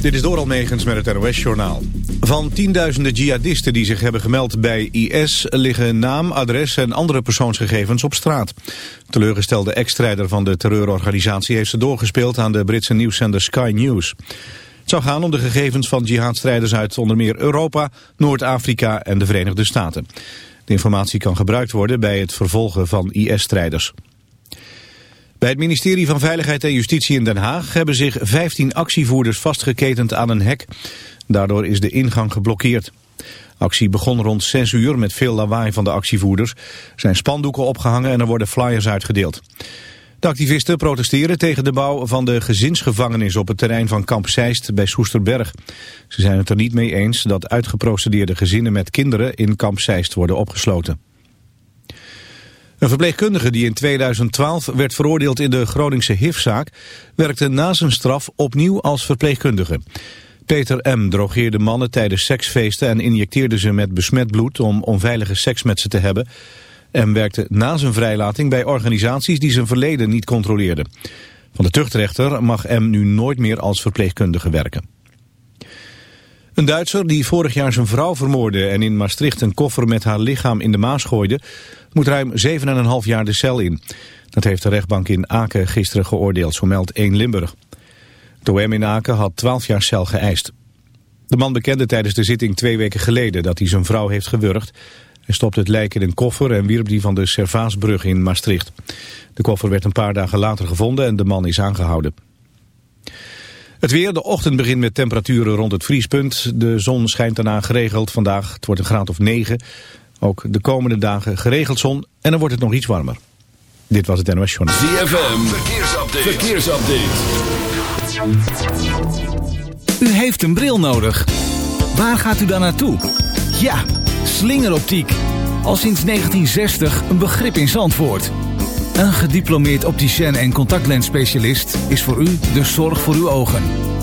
Dit is Doral Megens met het NOS-journaal. Van tienduizenden jihadisten die zich hebben gemeld bij IS... liggen naam, adres en andere persoonsgegevens op straat. Teleurgestelde ex-strijder van de terreurorganisatie... heeft ze doorgespeeld aan de Britse nieuwszender Sky News. Het zou gaan om de gegevens van jihadstrijders uit onder meer Europa... Noord-Afrika en de Verenigde Staten. De informatie kan gebruikt worden bij het vervolgen van IS-strijders. Bij het ministerie van Veiligheid en Justitie in Den Haag hebben zich 15 actievoerders vastgeketend aan een hek. Daardoor is de ingang geblokkeerd. Actie begon rond 6 uur met veel lawaai van de actievoerders. Er zijn spandoeken opgehangen en er worden flyers uitgedeeld. De activisten protesteren tegen de bouw van de gezinsgevangenis op het terrein van Kamp Zeist bij Soesterberg. Ze zijn het er niet mee eens dat uitgeprocedeerde gezinnen met kinderen in Kamp Zeist worden opgesloten. Een verpleegkundige die in 2012 werd veroordeeld in de Groningse HIV-zaak... werkte na zijn straf opnieuw als verpleegkundige. Peter M. drogeerde mannen tijdens seksfeesten en injecteerde ze met besmet bloed... om onveilige seks met ze te hebben. M. werkte na zijn vrijlating bij organisaties die zijn verleden niet controleerden. Van de tuchtrechter mag M. nu nooit meer als verpleegkundige werken. Een Duitser die vorig jaar zijn vrouw vermoordde en in Maastricht een koffer met haar lichaam in de Maas gooide, moet ruim 7,5 jaar de cel in. Dat heeft de rechtbank in Aken gisteren geoordeeld, zo meldt 1 Limburg. De OM in Aken had 12 jaar cel geëist. De man bekende tijdens de zitting twee weken geleden dat hij zijn vrouw heeft gewurgd. Hij stopte het lijk in een koffer en wierp die van de Servaasbrug in Maastricht. De koffer werd een paar dagen later gevonden en de man is aangehouden. Het weer, de ochtend begint met temperaturen rond het vriespunt. De zon schijnt daarna geregeld vandaag. Het wordt een graad of 9. Ook de komende dagen geregeld zon en dan wordt het nog iets warmer. Dit was het NOS Journal. ZFM, verkeersupdate. verkeersupdate. U heeft een bril nodig. Waar gaat u dan naartoe? Ja, slingeroptiek. Al sinds 1960 een begrip in Zandvoort. Een gediplomeerd opticien en contactlensspecialist is voor u de zorg voor uw ogen.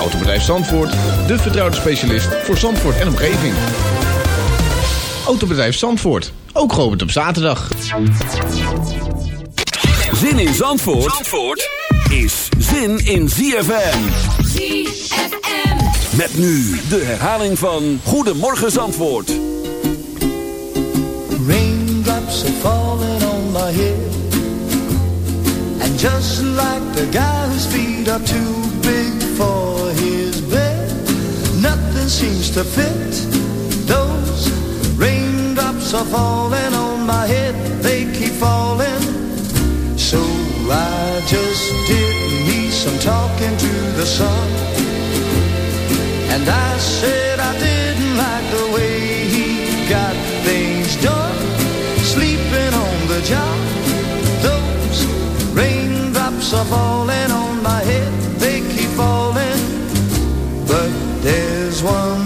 Autobedrijf Zandvoort, de vertrouwde specialist voor Zandvoort en omgeving. Autobedrijf Zandvoort, ook geopend op zaterdag. Zin in Zandvoort, Zandvoort is zin in ZFM. ZFM. Met nu de herhaling van Goedemorgen Zandvoort. Raindrops are falling on my head And just like the guy whose feet are too big for his bed. Nothing seems to fit. Those raindrops are falling on my head. They keep falling. So I just did me some talking to the sun. And I said I didn't like the way he got things done. Sleeping on the job. Those raindrops are falling on my head there's one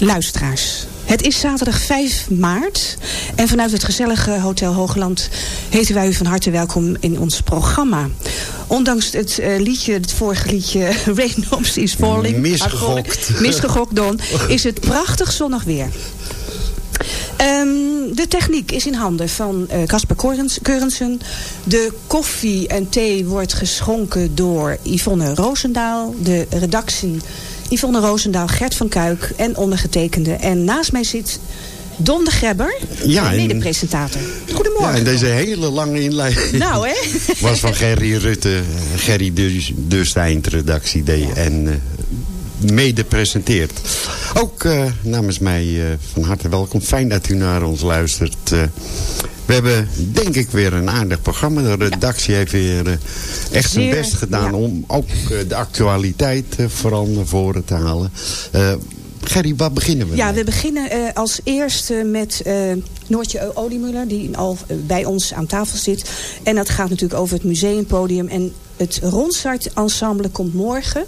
Luisteraars. Het is zaterdag 5 maart en vanuit het gezellige Hotel Hoogland heten wij u van harte welkom in ons programma. Ondanks het eh, liedje, het vorige liedje Raindrops is Falling. Misgegokt. Misgegokt, Don. Is het prachtig zonnig weer. Ehm, de techniek is in handen van eh, Casper Keurens- Keurensen. De koffie en thee wordt geschonken door Yvonne Roosendaal. De redactie Yvonne Roosendaal, Gert van Kuik en ondergetekende. En naast mij zit Don de Grebber, Ja, de en- medepresentator. Goedemorgen. Ja, en deze hele lange inleiding Nou, hè? was van Gerry Rutte. Gerry de eindredactie deed en eh, mede presenteert. Ook eh, namens mij eh, van harte welkom. Fijn dat u naar ons luistert. Eh, we hebben denk ik weer een aardig programma. De redactie heeft weer echt zijn best gedaan ja. om ook de actualiteit vooral naar voren te halen. Gerry, waar beginnen we Ja, mee? we beginnen als eerste met eh, Noortje Oliemuller, die al bij ons aan tafel zit. En dat gaat natuurlijk over het museumpodium. En het Ronsard Ensemble komt morgen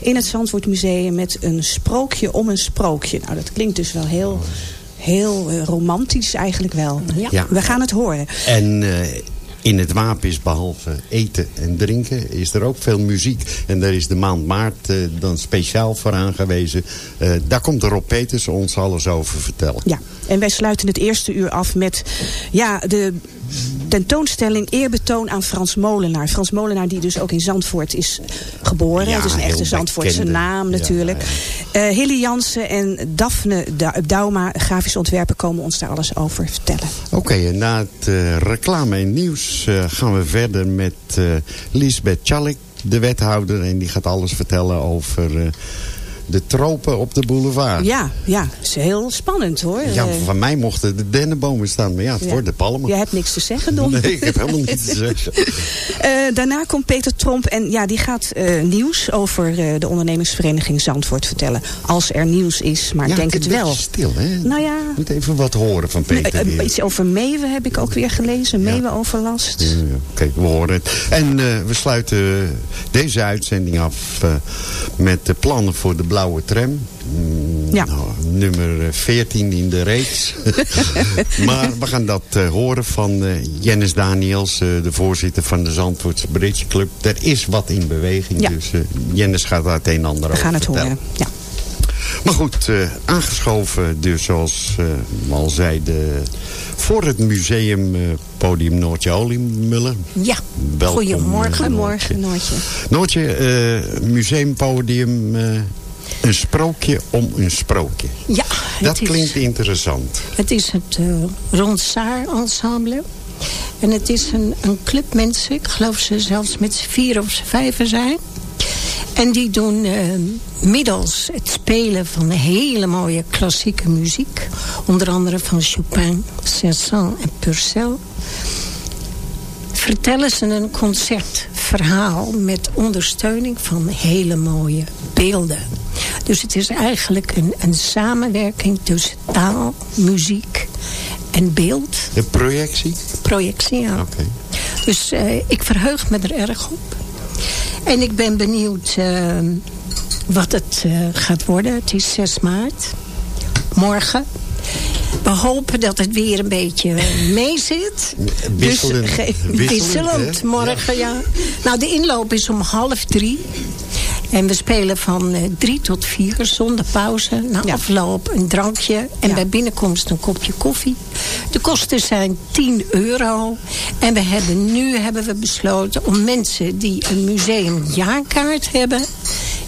in het Zandvoort Museum met een sprookje om een sprookje. Nou, dat klinkt dus wel heel, heel eh, romantisch eigenlijk wel. Ja, Ja. We gaan het horen. En eh, in het wapen is behalve eten en drinken... is er ook veel muziek. En daar is de maand maart eh, dan speciaal voor aangewezen. Eh, daar komt Rob Peters ons alles over vertellen. Ja, en wij sluiten het eerste uur af met ja, de tentoonstelling Eerbetoon aan Frans Molenaar. Frans Molenaar die dus ook in Zandvoort is geboren. Ja, het is een echte Zandvoortse naam Ja, natuurlijk. Eh Hilly Jansen en Daphne Da- Dauma, grafisch ontwerper, komen ons daar alles over vertellen. Oké, en na het eh, reclame en nieuws eh, gaan we verder met Lisbeth Chalik, de wethouder. En die gaat alles vertellen over de tropen op de boulevard. Ja, ja, is heel spannend hoor. Ja, Eh, van mij mochten de dennenbomen staan, maar ja, het ja. wordt de palmen. Jij hebt niks te zeggen, Don. Nee, ik heb helemaal niets te zeggen. Eh, daarna komt Peter Tromp en ja, die gaat eh, nieuws over de ondernemingsvereniging Zandvoort vertellen. Als er nieuws is, maar Ja, ik denk het wel. stil, hè? Nou ja, Moet even wat horen van Peter iets over meeuwen heb ik ook weer gelezen. Meeuwenoverlast. Ja, ja. Oké, we horen het. En we sluiten deze uitzending af met de plannen voor de blauwe tram. Mm, Ja. nou, nummer eh, 14 in de reeks. maar we gaan dat eh, horen van eh Jennis Daniels, eh, de voorzitter van de Zandvoortse Bridge Club. Er is wat in beweging, Ja. dus Jennis gaat daar het een en ander We over gaan het vertellen. horen. Ja. Maar goed, aangeschoven dus zoals we al zeiden... voor het museum podium Noortje Oliemuller. Ja, Welkom, goedemorgen. Noortje. Noortje, eh, museumpodium... eh, een sprookje om een sprookje. Ja, Dat is, klinkt interessant. het is het uh, Rondsaar ensemble. En het is een, een club mensen, ik geloof ze zelfs met z'n vier of z'n vijven zijn. En die doen eh, middels het spelen van hele mooie klassieke muziek. Onder andere van Chopin, Saint-Saëns en Purcell. Vertellen ze een concertverhaal met ondersteuning van hele mooie beelden. Dus het is eigenlijk een, een samenwerking tussen taal, muziek en beeld. De projectie? Projectie, ja. Dus eh, ik verheug me er erg op. En ik ben benieuwd eh, wat het eh, gaat worden. Het is 6 maart. Morgen. We hopen dat het weer een beetje meezit. Wisselend. Dus, Wisselend, wisselend morgen, ja. Nou, de inloop is om half drie. En we spelen van eh, drie tot vier zonder pauze. Na afloop een drankje. En bij binnenkomst een kopje koffie. De kosten zijn 10 euro. En we hebben nu hebben we besloten om mensen die een museumjaarkaart hebben...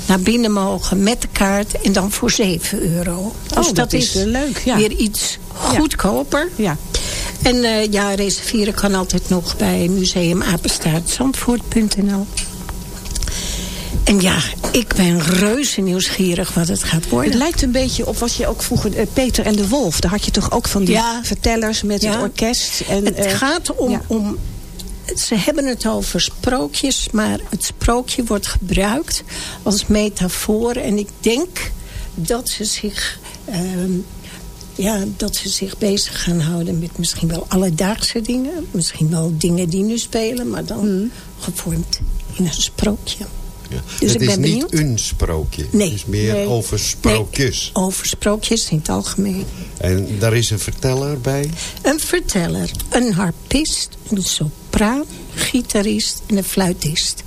naar binnen mogen met de kaart en dan voor 7 euro. Dus Oh, dat is, leuk, ja. weer iets goedkoper. Ja. En eh, ja, reserveren kan altijd nog bij museumapenstaartzandvoort.nl. En ja, ik ben reuze nieuwsgierig wat het gaat worden. Het lijkt een beetje op wat je ook vroeger... eh, Peter en de Wolf, daar had je toch ook van die Ja. vertellers met Ja. het orkest. En, het eh, gaat om, ja. om... Ze hebben het over sprookjes, maar het sprookje wordt gebruikt als metafoor. En ik denk dat ze zich... ehm, ja, dat ze zich bezig gaan houden met misschien wel alledaagse dingen. Misschien wel dingen die nu spelen, maar dan Hmm. gevormd in een sprookje. Ja. Dus het ik is ben niet een sprookje. Nee. Het is meer Nee. over sprookjes. Over sprookjes in het algemeen. En daar is een verteller bij. Een verteller, een harpist, een sopraan, gitarist en een fluitist.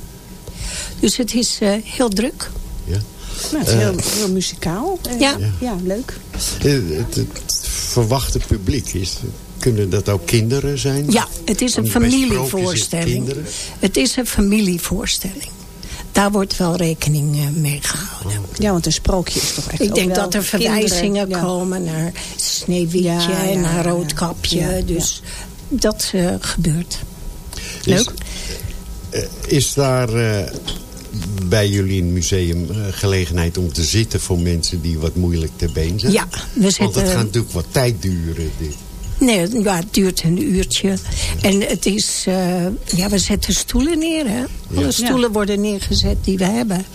Dus het is eh, heel druk. Ja. Nou, het is Eh, heel, heel muzikaal. Eh, Ja. ja, leuk. Eh, Het, het verwachte publiek is... Kunnen dat ook kinderen zijn? Ja, het is een familievoorstelling. Het is een familievoorstelling. Daar wordt wel rekening eh, mee gehouden. Ja, want een sprookje is toch echt Ik denk dat er verwijzingen kinderen, ja. komen naar Sneeuwwitje Ja, ja, en naar Roodkapje. ja, ja. Dus dat eh, gebeurt. Is, Leuk. eh, is daar eh, bij jullie in het museum gelegenheid om te zitten... voor mensen die wat moeilijk ter been zijn? Ja, we Want het zitten- gaat natuurlijk wat tijd duren. dit. Nee, ja, het duurt een uurtje. En het is... eh, ja, we zetten stoelen neer, hè. Alle Ja. stoelen worden neergezet die we hebben.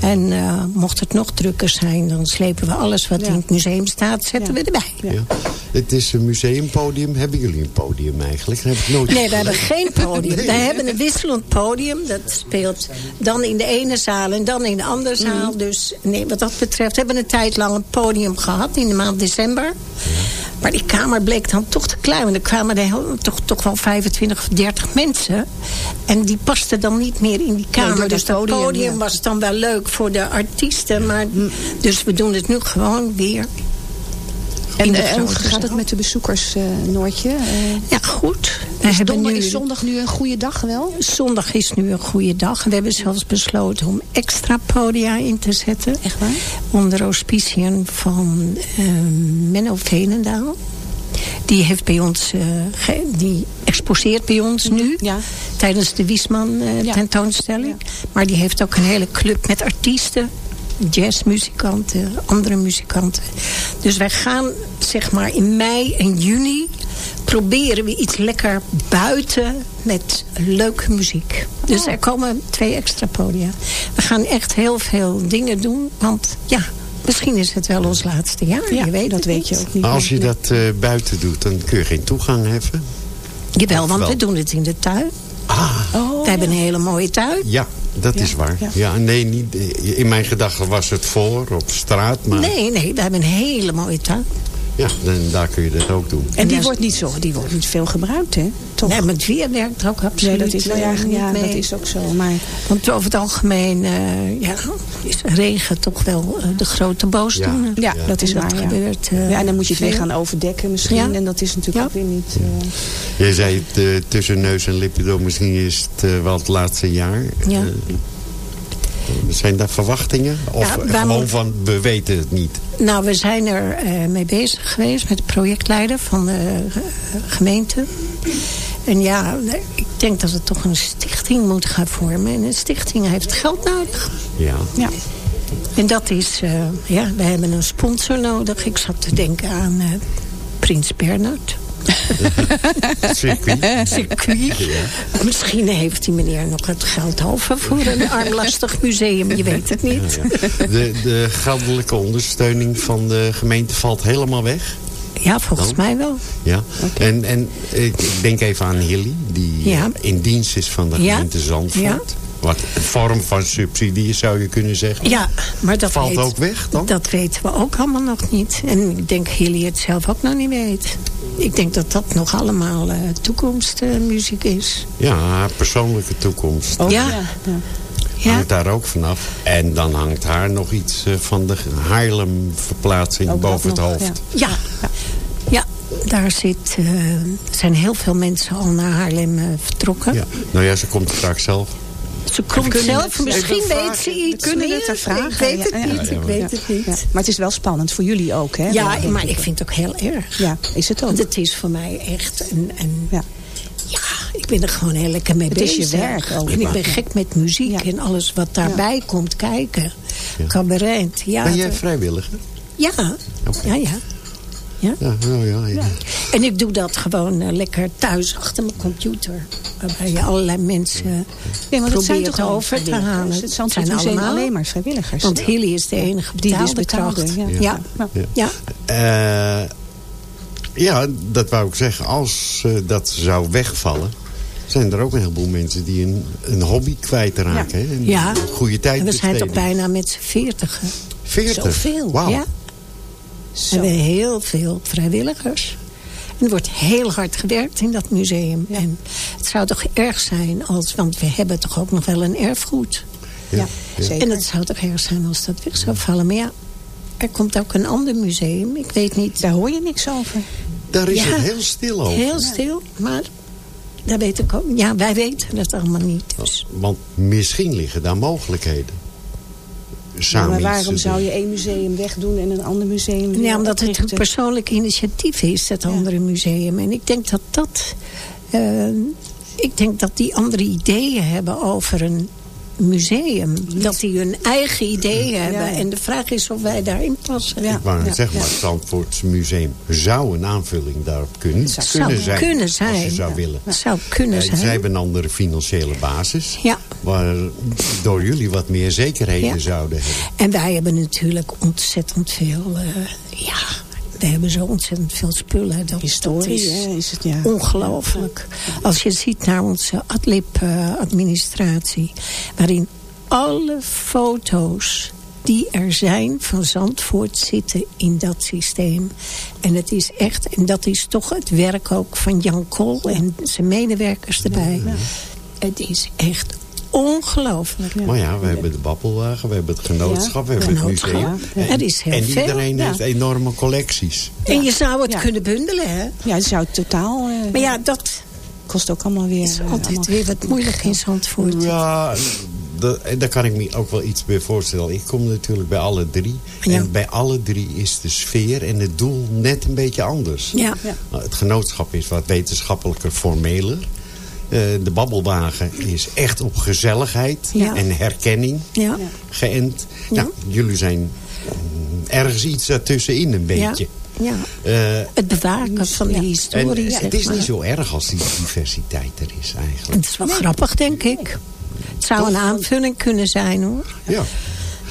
En eh, mocht het nog drukker zijn... dan slepen we alles wat Ja. in het museum staat... zetten we erbij. Ja. Het is een museumpodium. Hebben jullie een podium eigenlijk? Dat heb ik nooit Nee, we hebben geen podium. Nee. We hebben een wisselend podium. Dat speelt dan in de ene zaal en dan in de andere zaal. Mhm. Dus nee, wat dat betreft hebben we een tijd lang een podium gehad in de maand december. Maar die kamer bleek dan toch te klein. Want er kwamen er toch, toch wel 25 of 30 mensen. En die pasten dan niet meer in die kamer. dus dat podium, podium, ja. was dan wel leuk voor de artiesten. Maar, Dus we doen het nu gewoon weer. En eh, hoe grote gaat het met de bezoekers, eh, Noortje? Eh, Ja, goed. Is, hebben donderdag, nu... is zondag nu een goede dag wel? Zondag is nu een goede dag. We hebben zelfs besloten om extra podia in te zetten. Echt waar? Onder auspiciën van eh, Menno Veenendaal. Die, heeft bij ons, eh, die exposeert bij ons nu. Ja. Tijdens de Wiesman eh, Ja. tentoonstelling. Maar die heeft ook een hele club met artiesten. Jazzmuzikanten, andere muzikanten. Dus wij gaan zeg maar in mei en juni proberen we iets lekker buiten met leuke muziek. Dus er komen twee extra podia. We gaan echt heel veel dingen doen. Want ja, misschien is het wel ons laatste jaar. Ja, je weet dat weet je ook niet. Als je dat eh, buiten doet, dan kun je geen toegang heffen. Jawel, want wel? we doen het in de tuin. Ah, we hebben een hele mooie tuin. ja, dat is waar. ja. Ja. nee, niet, eh, in mijn gedachten was het voor, op straat. Maar Nee, nee, we hebben een hele mooie tuin. Ja, dan, daar kun je dat ook doen. En die Ja. wordt niet zo, die wordt niet veel gebruikt, hè? Toch? Nee, maar het weer werkt ook absoluut Nee, dat is, nou ja, niet ja, mee. dat is ook zo. Maar Want over het algemeen eh, ja, is regen toch wel eh, de grote boosdoener. ja, dat is waar. ja. gebeurt. eh, ja, en dan moet je het weer gaan overdekken misschien. Ja. En dat is natuurlijk Ja. ook weer niet... Jij zei het tussen neus en lippen door, misschien is het wel het laatste jaar. Ja. Eh, zijn daar verwachtingen? Of Ja, gewoon moet- van, we weten het niet? Nou, we zijn er eh, mee bezig geweest met de projectleider van de eh, gemeente. En ja, ik denk dat het toch een stichting moet gaan vormen. En een stichting heeft geld nodig. Ja. ja. En dat is, ja, we hebben een sponsor nodig. Ik zat te denken aan Prins Bernhard. Circuit. Circuit. Misschien heeft die meneer nog het geld over voor een armlastig museum. Je weet het niet. De, de geldelijke ondersteuning van de gemeente valt helemaal weg. Ja, volgens Dan? mij wel. Ja. En, en ik denk even aan Hilly, die Ja. in dienst is van de gemeente Zandvoort. Wat een vorm van subsidie zou je kunnen zeggen. Ja, maar dat Valt weet- ook weg dan? Dat weten we ook allemaal nog niet. En ik denk Hilly het zelf ook nog niet weet. Ik denk dat dat nog allemaal eh, toekomstmuziek is. Ja, haar persoonlijke toekomst. ja. ja. Ja. Hangt daar ook vanaf. En dan hangt haar nog iets eh, van de Haarlem-verplaatsing dat boven het nog, hoofd. Ja, ja. daar zit, eh, zijn heel veel mensen al naar Haarlem vertrokken. Ja. Nou ja, ze komt straks zelf. Ze komt kunnen zelf, het- misschien weet ze iets kunnen meer. het er vragen. Ik weet het Ja, ja, niet, ja. ik weet het niet. Ja. Maar het is wel spannend voor jullie ook, hè? Ja, maar ik vind het ook heel erg. Ja, is het ook. Want het is voor mij echt een... een ja. ja, ik ben er gewoon heel lekker mee Het is bezig. je werk ook. En ik ben Ja. gek met muziek en alles wat daarbij komt kijken. Cabaret, ja. ben jij vrijwilliger? Ja, ja, ja. Ja. Ja, ja, ja, ja. En ik doe dat gewoon eh, lekker thuis achter mijn computer. Waarbij je allerlei mensen Ja, maar dat zijn toch over te halen. Het zijn allemaal. alleen maar vrijwilligers. Want. Hilly is de enige Die dus betaalde betaalde, kracht. ja. Ja. Ja. Ja. Eh, ja, dat wou ik zeggen. Als eh, dat zou wegvallen... zijn er ook een heleboel mensen die een, een hobby kwijtraken. hè? Een Ja. goede tijd En we zijn toch bijna met z'n veertigen. 40? Zoveel, Wauw. ja. We hebben heel veel vrijwilligers. En er wordt heel hard gewerkt in dat museum. En het zou toch erg zijn als... Want we hebben toch ook nog wel een erfgoed. Ja, zeker. En het zou toch erg zijn als dat weg zou vallen. Maar ja, er komt ook een ander museum. Ik weet niet... Daar hoor je niks over. Daar is Ja, het heel stil over. Heel stil, maar... Dat weet ik ook. Ja, wij weten het allemaal niet. Dus. Want misschien liggen daar mogelijkheden. Samen maar waarom zou je één museum wegdoen en een ander museum weer Ja, omdat het een persoonlijk initiatief is, dat andere museum. En ik denk dat dat... eh, ik denk dat die andere ideeën hebben over een museum. Dat die hun eigen ideeën hebben. ja. En de vraag is of wij daarin passen. Ik wou net zeggen, maar het Zandvoortse Museum zou een aanvulling daarop kunnen, zou kunnen zijn. kunnen Als zijn. je zou Ja. willen. Zou kunnen Eh, zijn. Zij hebben een andere financiële basis. Ja. Waardoor jullie wat meer zekerheden Ja. zouden hebben. En wij hebben natuurlijk ontzettend veel... eh, ja, we hebben zo ontzettend veel spullen. Dat, Historie, dat is, hè, is het, ja. ongelooflijk. Als je ziet naar onze Adlib-administratie... waarin alle foto's die er zijn van Zandvoort zitten in dat systeem. En het is echt, en dat is toch het werk ook van Jan Kool en zijn medewerkers erbij. Het is echt ongelooflijk. Maar ja, we hebben de babbelwagen, we hebben het genootschap, we hebben het museum. Ja. Er is heel en veel, iedereen ja. heeft enorme collecties. En je zou het Ja. kunnen bundelen, hè? Ja, het zou totaal... eh, Maar ja, dat kost ook allemaal weer... is eh, altijd allemaal weer wat moeilijk in Zandvoort. Ja, dat, en daar kan ik me ook wel iets bij voorstellen. Ik kom natuurlijk bij alle drie. Ja. En bij alle drie is de sfeer en het doel net een beetje anders. Ja. Nou, Het genootschap is wat wetenschappelijker, formeler. Eh, de babbelwagen is echt op gezelligheid Ja. en herkenning Ja. geënt. Nou, jullie zijn mm, ergens iets daartussenin een beetje. Ja. Eh, Het bewaken van de en historie, het zeg is maar. niet zo erg als die diversiteit er is eigenlijk. Het is wel grappig, denk ik. Het zou een aanvulling kunnen zijn, hoor. Ja.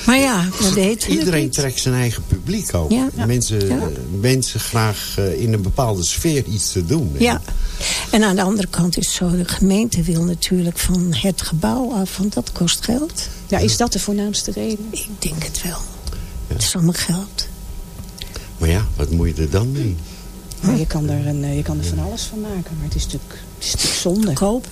Maar ja, het Iedereen niet. trekt zijn eigen publiek ook. Ja. Mensen Ja. wensen graag eh, in een bepaalde sfeer iets te doen. Ja. En aan de andere kant is zo, de gemeente wil natuurlijk van het gebouw af, want dat kost geld. Ja, is dat de voornaamste reden? Ik denk het wel. Het is allemaal geld. Maar ja, wat moet je er dan mee? Maar je, kan er een, eh, je kan er van alles van maken, maar het is natuurlijk, het is natuurlijk zonde. Kopen.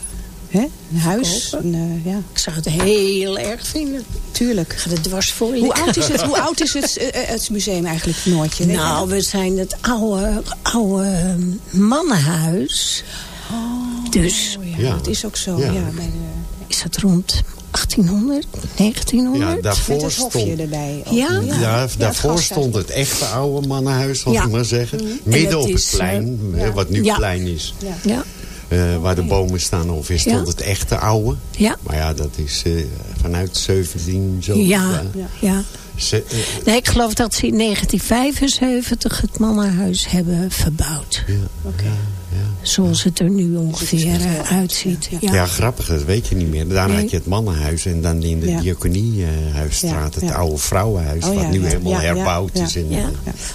Hè? Een huis, een, eh, ja, Ik zou het heel erg vinden. tuurlijk. Ik ga er dwars voor Hoe oud is het, hoe oud is het, eh, eh, het museum eigenlijk, Noortje? Nou, dat? we zijn het oude, oude mannenhuis. dus Oh, ja, Ja. dat is ook zo. Ja. Ja. bij de, is het rond 1800, 1900? Ja, daarvoor met het hofje stond... erbij. Ja? Ja, het daarvoor gasthuis. stond het echte oude mannenhuis, zal Ja. ik maar zeggen. En Midden het op het is, plein, wat nu Ja. plein is. Ja. Ja, eh, waar de bomen staan ongeveer, stond Ja. het echte oude. ja, Maar ja, dat is eh, vanuit 17 zo. ja, ja. Ze- eh, Nee, ik geloof dat ze in 1975 het mannenhuis hebben verbouwd. Zoals het er nu ongeveer uitziet. Ja. Ja. grappig, dat weet je niet meer. Daar Nee. had je het mannenhuis en dan in de Ja. diakoniehuisstraat... het Ja, ja. oude vrouwenhuis, Oh, wat ja, nu ja. helemaal Ja, ja, herbouwd ja. is. Ja.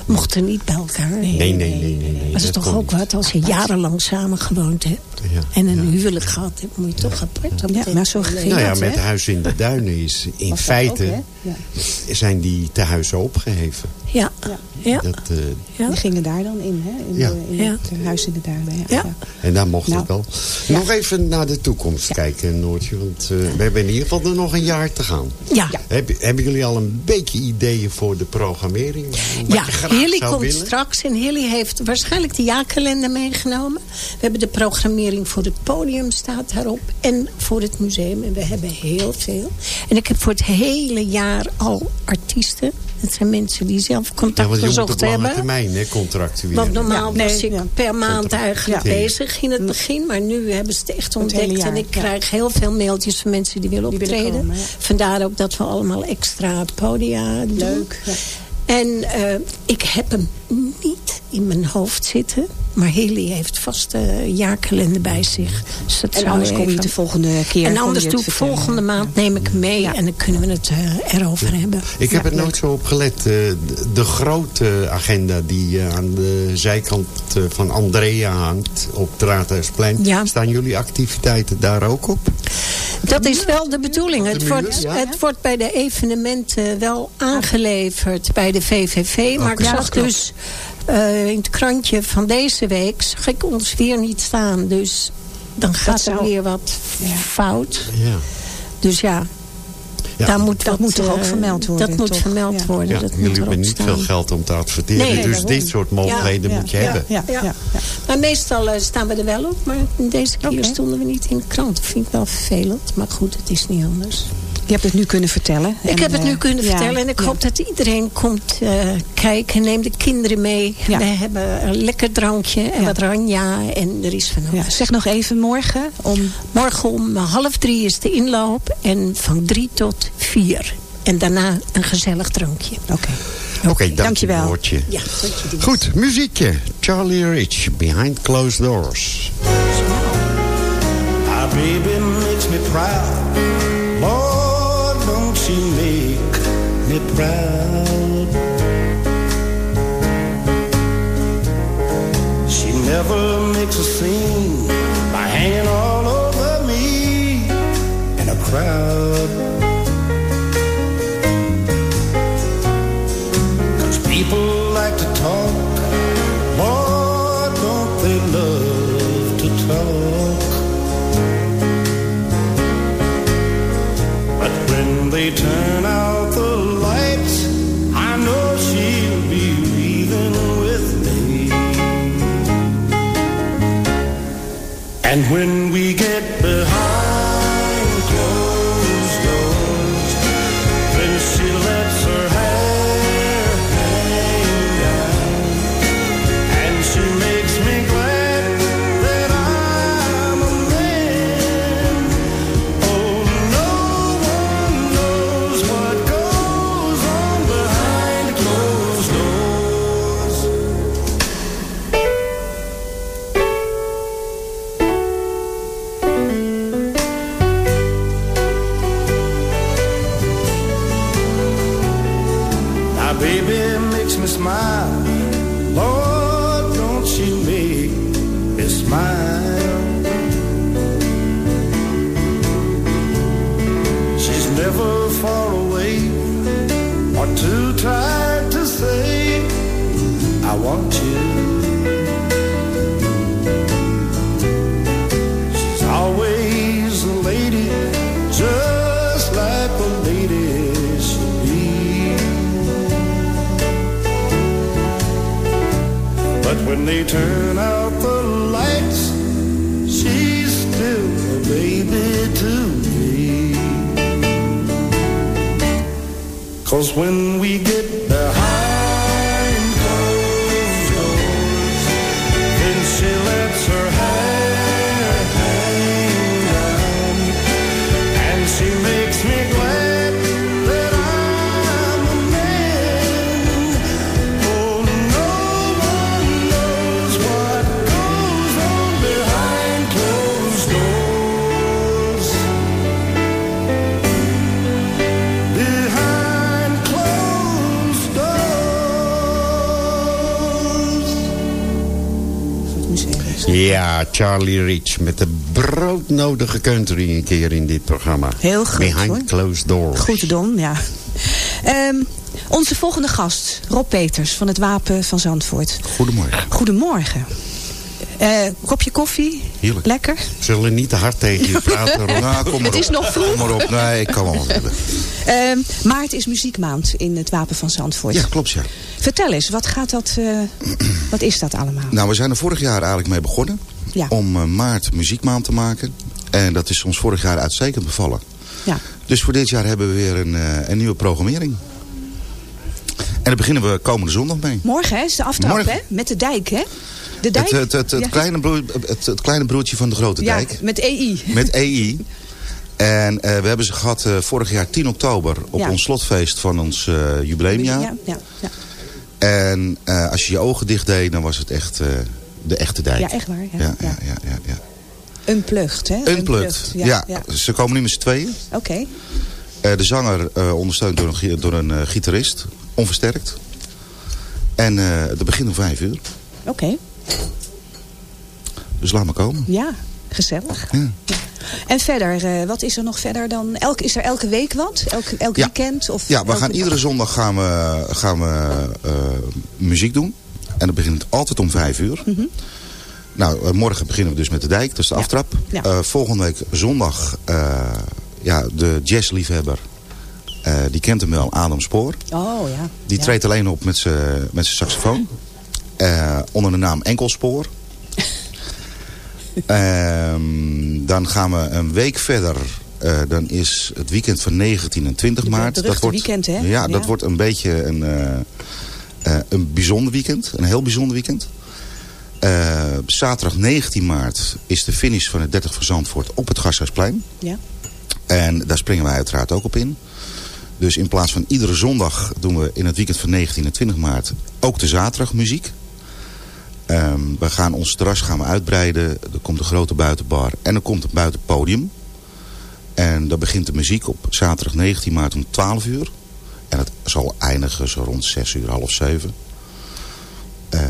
Mochten niet bij elkaar. Nee, nee, nee. nee, nee, dat is toch ook wat als je jarenlang samen gewoond hebt. Ja, En een huwelijk gehad heb, moet je toch apart Ja, maar zo ging Nou ja, dat, met hè? Huis in de Duinen is in dat feite... ook, hè? Ja. zijn die te huizen opgeheven. Ja, Ja. ja, Dat, eh, ja. Die gingen daar dan in, hè? In, Ja. de, in Ja. het huis in de duinen. Ja. Ja. Ja. en daar mocht Nou, het wel. ja. Nog even naar de toekomst kijken, Noortje. Want eh, we hebben in ieder geval er nog een jaar te gaan. Ja. Ja. Heb, hebben jullie al een beetje ideeën voor de programmering? Wat Ja, Hilly komt willen? straks en Hilly heeft waarschijnlijk de jaarkalender meegenomen. We hebben de programmering voor het podium staat daarop en voor het museum. En we hebben heel veel. En ik heb voor het hele jaar al artiesten. Het zijn mensen die zelf Ja, contact want je moet gezocht op lange hebben. termijn, hè. Want normaal Ja, nee, was ik ja. per maand eigenlijk Ja. bezig in het begin. Maar nu hebben ze het echt Het ontdekt. jaar, En ik ja. krijg heel veel mailtjes van mensen die willen Die willen optreden. komen, ja. Vandaar ook dat we allemaal extra podia doen. Leuk. Ja. En eh, ik heb hem niet in mijn hoofd zitten. Maar Haley heeft vast een jaarkalender bij zich. Dus dat En zou anders kom je de volgende keer. En anders doe het ik volgende maand neem ik mee. Ja. En dan kunnen we het eh, erover hebben. Ik heb Ja, er nooit zo op gelet. eh, de, de grote agenda die eh, aan de zijkant eh, van Andrea hangt op het Raadhuisplein. Ja. Staan jullie activiteiten daar ook op? Dat is wel de bedoeling. De Het wordt, het wordt bij de evenementen wel aangeleverd bij de VVV. Maar ik Ja, zag dus eh, in het krantje van deze week... zag ik ons weer niet staan. Dus dan gaat er zou- weer wat fout. Ja. Dus ja, Ja. daar moet Dat wat, moet toch ook eh, vermeld worden, Dat moet toch? vermeld Ja. worden. Ja, dat jullie hebben niet staan. veel geld om te adverteren. Nee, dus daarom. dit soort mogelijkheden Ja, moet je ja, hebben. Ja, ja, Ja. ja. Maar meestal eh, staan we er wel op. Maar deze keer stonden we niet in de krant. Dat vind ik wel vervelend. Maar goed, het is niet anders. Je hebt het nu kunnen vertellen. Ik En, heb het nu eh, kunnen ja, vertellen. En ik ja. hoop dat iedereen komt eh, kijken. Neem de kinderen mee. Ja. We hebben een lekker drankje en Ja. wat ranja. En er is van Ja, alles. zeg nog even morgen om... Morgen om half drie is de inloop. En van drie tot vier. En daarna een gezellig drankje. Oké. Oké, dank je Dankjewel. Ja, je. Goed, muziekje. Charlie Rich, Behind Closed Doors. My baby makes me proud. She make me proud? She never makes a scene by hanging all over me in a crowd. Turn out the lights, I know she'll be leaving with me. And when they turn out the lights, she's still a baby to me. Cause when we get Ja, Charlie Rich met de broodnodige country een keer in dit programma. Heel goed, Behind hoor. closed doors. Goed, Don, ja. Ehm, onze volgende gast, Rob Peters van het Wapen van Zandvoort. Goedemorgen. Goedemorgen. Eh, kopje koffie? Heerlijk. Lekker? Zullen niet te hard tegen je praten? Nou, kom maar Het op. is nog vroeg. Kom maar op. Nee, ik kan wel wat hebben. Ehm, maart is muziekmaand in het Wapen van Zandvoort. Ja, klopt ja. Vertel eens, wat, gaat dat, eh, wat is dat allemaal? Nou, we zijn er vorig jaar eigenlijk mee begonnen. Ja. Om eh, maart muziekmaand te maken. En dat is ons vorig jaar uitstekend bevallen. Ja. Dus voor dit jaar hebben we weer een, eh, een nieuwe programmering. En daar beginnen we komende zondag mee. Morgen hè, is de aftrap, Morgen. hè? Met de dijk, hè? De dijk? Het, het, Ja. kleine broer, het, kleine broertje van de grote Ja, dijk. met EI. Met EI. En eh, we hebben ze gehad eh, vorig jaar 10 oktober op Ja. ons slotfeest van ons eh, jubileumjaar. Ja, ja, ja. En als je je ogen dicht deed, dan was het echt de echte dijk. Ja, echt waar, ja, Ja, ja. ja, ja, ja, ja. Unplugged, hè? Unplugged. Ja, ja. ze komen nu met z'n tweeën. Oké. De zanger ondersteund door een, door een gitarist, onversterkt. En het begint om vijf uur. Oké, Dus laat maar komen. ja, gezellig. Ja. En verder, eh, wat is er nog verder dan? Elk, is er elke week wat? Elk, elk Ja. weekend? Of Ja, we gaan iedere zondag gaan we, gaan we eh, muziek doen. En dat begint altijd om vijf uur. Mhm. Nou, eh, morgen beginnen we dus met de dijk, dat is de Ja. aftrap. Ja. Volgende week zondag, ja, de jazzliefhebber, die kent hem wel, Adam Spoor. Oh, ja. Die treedt alleen op met zijn met zijn saxofoon. Eh, onder de naam Enkelspoor. Ehm, dan gaan we een week verder. Eh, dan is het weekend van 19 en 20 Je maart. beruchte wordt, weekend, hè? Ja, dat wordt een beetje een, eh, een bijzonder weekend. Een heel bijzonder weekend. Zaterdag 19 maart is de finish van het 30 van Zandvoort op het Gasthuisplein. Ja. En daar springen wij uiteraard ook op in. Dus in plaats van iedere zondag doen we in het weekend van 19 en 20 maart ook de zaterdag Ehm, we gaan ons terras gaan we uitbreiden. Er komt een grote buitenbar en er komt een buitenpodium. En dan begint de muziek op zaterdag 19 maart om 12 uur. En het zal eindigen zo rond 6 uur, half 7. Eh,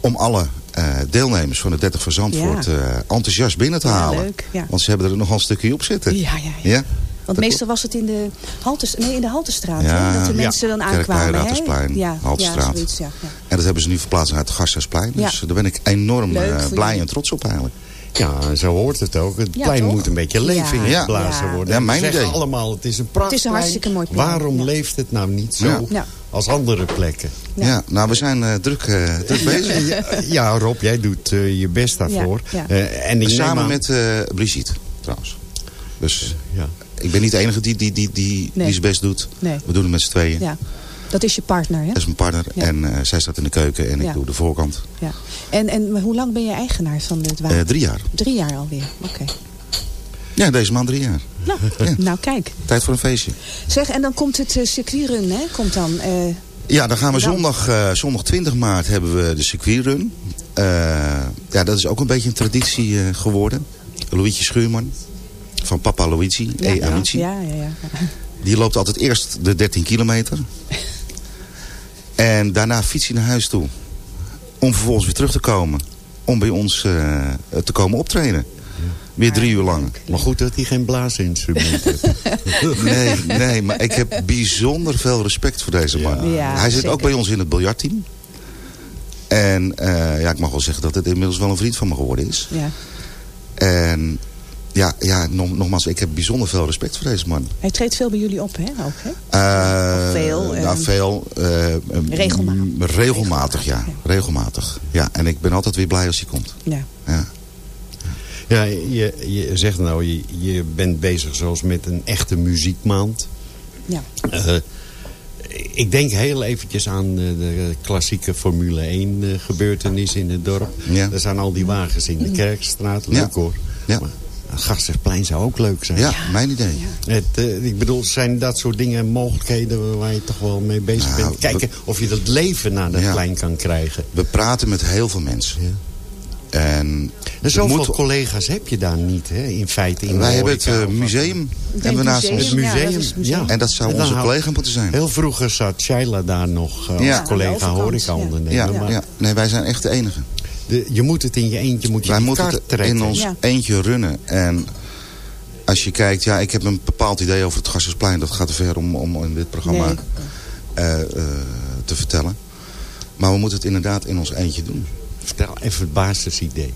om alle eh, deelnemers van de 30 van Zandvoort Ja. eh, enthousiast binnen te Ja, halen. leuk, ja. Want ze hebben er nogal een stukje op zitten. Ja, ja, ja. Want meestal was het in de, Haltes, nee, in de Haltestraat, Ja. hè? Dat de Ja. mensen dan aankwamen, hè? Ja, Haltestraat. Ja, zoiets, ja, ja. En dat hebben ze nu verplaatst naar het Gasthuisplein. Dus Ja. daar ben ik enorm Leuk eh, blij en trots op eigenlijk. Ja, zo hoort het ook. Het Ja, plein toch? moet een beetje leven Ja. ingeblazen Ja. worden. Ja, mijn zeggen idee. allemaal, het is een prachtplein. Het is een hartstikke mooi plein, Waarom ja. leeft het nou niet zo Ja. Ja. als andere plekken? Ja, nou we zijn eh, druk, eh, druk bezig. Ja, ja, Rob, jij doet je best daarvoor. Ja, ja. Eh, en Samen aan- met eh Brigitte trouwens. Dus Ja. Ik ben niet de enige die, die, die, die, Nee. die zijn best doet. Nee. We doen het met z'n tweeën. ja. Dat is je partner, hè? Dat is mijn partner. Ja. En eh, zij staat in de keuken en ik doe de voorkant. Ja. En, en hoe lang ben je eigenaar van het wapen? Eh, drie jaar. Drie jaar alweer, oké. Ja, deze maand drie jaar. Nou, nou, kijk. Tijd voor een feestje. Zeg, en dan komt het uh, circuitrun, hè? Komt dan... Ja, dan gaan we dan? zondag, zondag 20 maart hebben we de circuitrun. Ja, dat is ook een beetje een traditie geworden. Luigi Schuurman van Papa Luigi, ja, E ja, Amici. ja, ja, ja. Die loopt altijd eerst de 13 kilometer. En daarna fietst hij naar huis toe. Om vervolgens weer terug te komen. Om bij ons eh, te komen optreden. Weer drie uur lang. Maar goed dat hij geen blaasinstrument heeft. Nee, nee, maar ik heb bijzonder veel respect voor deze man. Ja, hij zit zeker. ook bij ons in het biljartteam. En eh, ja, ik mag wel zeggen dat het inmiddels wel een vriend van me geworden is. ja. En ja, ja nog, nogmaals, ik heb bijzonder veel respect voor deze man. Hij treedt veel bij jullie op, hè? Ook, hè? Eh, veel, Nou, ehm, veel. eh, Regelmatig. m- Regelmatig, ja. Ja. Regelmatig. Ja, en ik ben altijd weer blij als hij komt. Ja. Ja. Ja, je, je zegt nou, je, je bent bezig zoals met een echte muziekmaand. ja. Eh, ik denk heel eventjes aan eh, de klassieke Formule 1 eh, gebeurtenis in het dorp. Ja. Er zijn al die wagens in de Kerkstraat. Leuk Ja. hoor. Ja. Maar Gasthuisplein zou ook leuk zijn. Ja, mijn idee. Het, eh, ik bedoel, zijn dat soort dingen mogelijkheden waar je toch wel mee bezig Nou, bent? Kijken of je dat leven naar dat Ja. plein kan krijgen. We praten met heel veel mensen. En En er zoveel moet- collega's heb je daar niet, hè, in feite. In wij hebben het eh, museum. Het hebben we naast museum, ons. Het ja, dat museum, is het museum. ja. En dat zou En onze collega moeten zijn. Heel vroeger zat Shaila daar nog eh, als collega horeca ja. ondernemer. Ja, maar ja, nee, wij zijn echt de enige. De, je moet het in je eentje moet je Wij moeten het trekken. in ons Ja. eentje runnen. En als je kijkt, ja, ik heb een bepaald idee over het Gassersplein. Dat gaat te ver om, om in dit programma Nee. eh, eh, te vertellen. Maar we moeten het inderdaad in ons eentje doen. Vertel even het basisidee.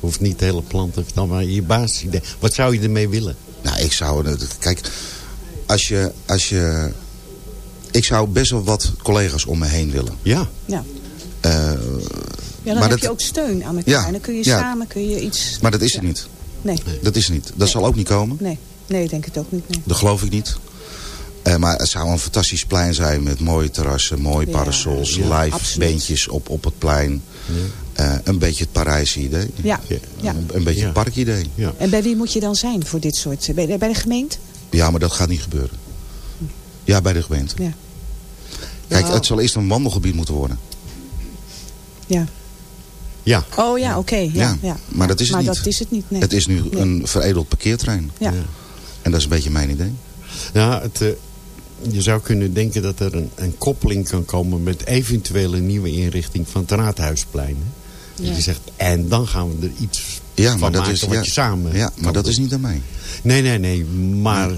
Hoeft niet het hele plan te vertellen, maar je basisidee. Wat zou je ermee willen? Nou, ik zou... het- Kijk, als je, als je... Ik zou best wel wat collega's om me heen willen. Ja. Ja. Eh, Ja, dan Maar heb dat- je ook steun aan elkaar. Ja, En dan kun je ja. samen kun je iets... maar dat is het niet. Nee, Dat is het niet. Dat zal ook niet komen. nee. Nee, ik denk het ook niet. Nee. Dat geloof ik niet. Eh, maar het zou een fantastisch plein zijn met mooie terrassen, mooie Ja, parasols, ja, live absoluut. beentjes op, op het plein. Eh, een beetje het Parijse idee. Ja, ja. Een, een beetje Ja. het parkidee. ja. En bij wie moet je dan zijn voor dit soort... Bij de, bij de gemeente? Ja, maar dat gaat niet gebeuren. Ja, bij de gemeente. Ja. Kijk, Ja. het zal eerst een wandelgebied moeten worden. Ja. Ja. Oh ja, oké. ja, Ja, ja. maar dat is het maar niet. dat is het niet, nee. Het is nu Nee. een veredeld parkeertrein. Ja. Ja. En dat is een beetje mijn idee. Nou, het, eh, je zou kunnen denken dat er een, een koppeling kan komen... met eventuele nieuwe inrichting van het Raadhuisplein. hè. Dat Ja. je zegt, en dan gaan we er iets Ja, van maar dat maken is, wat ja, je samen Ja, maar dat doen. is niet aan mij. Nee, nee, nee. Maar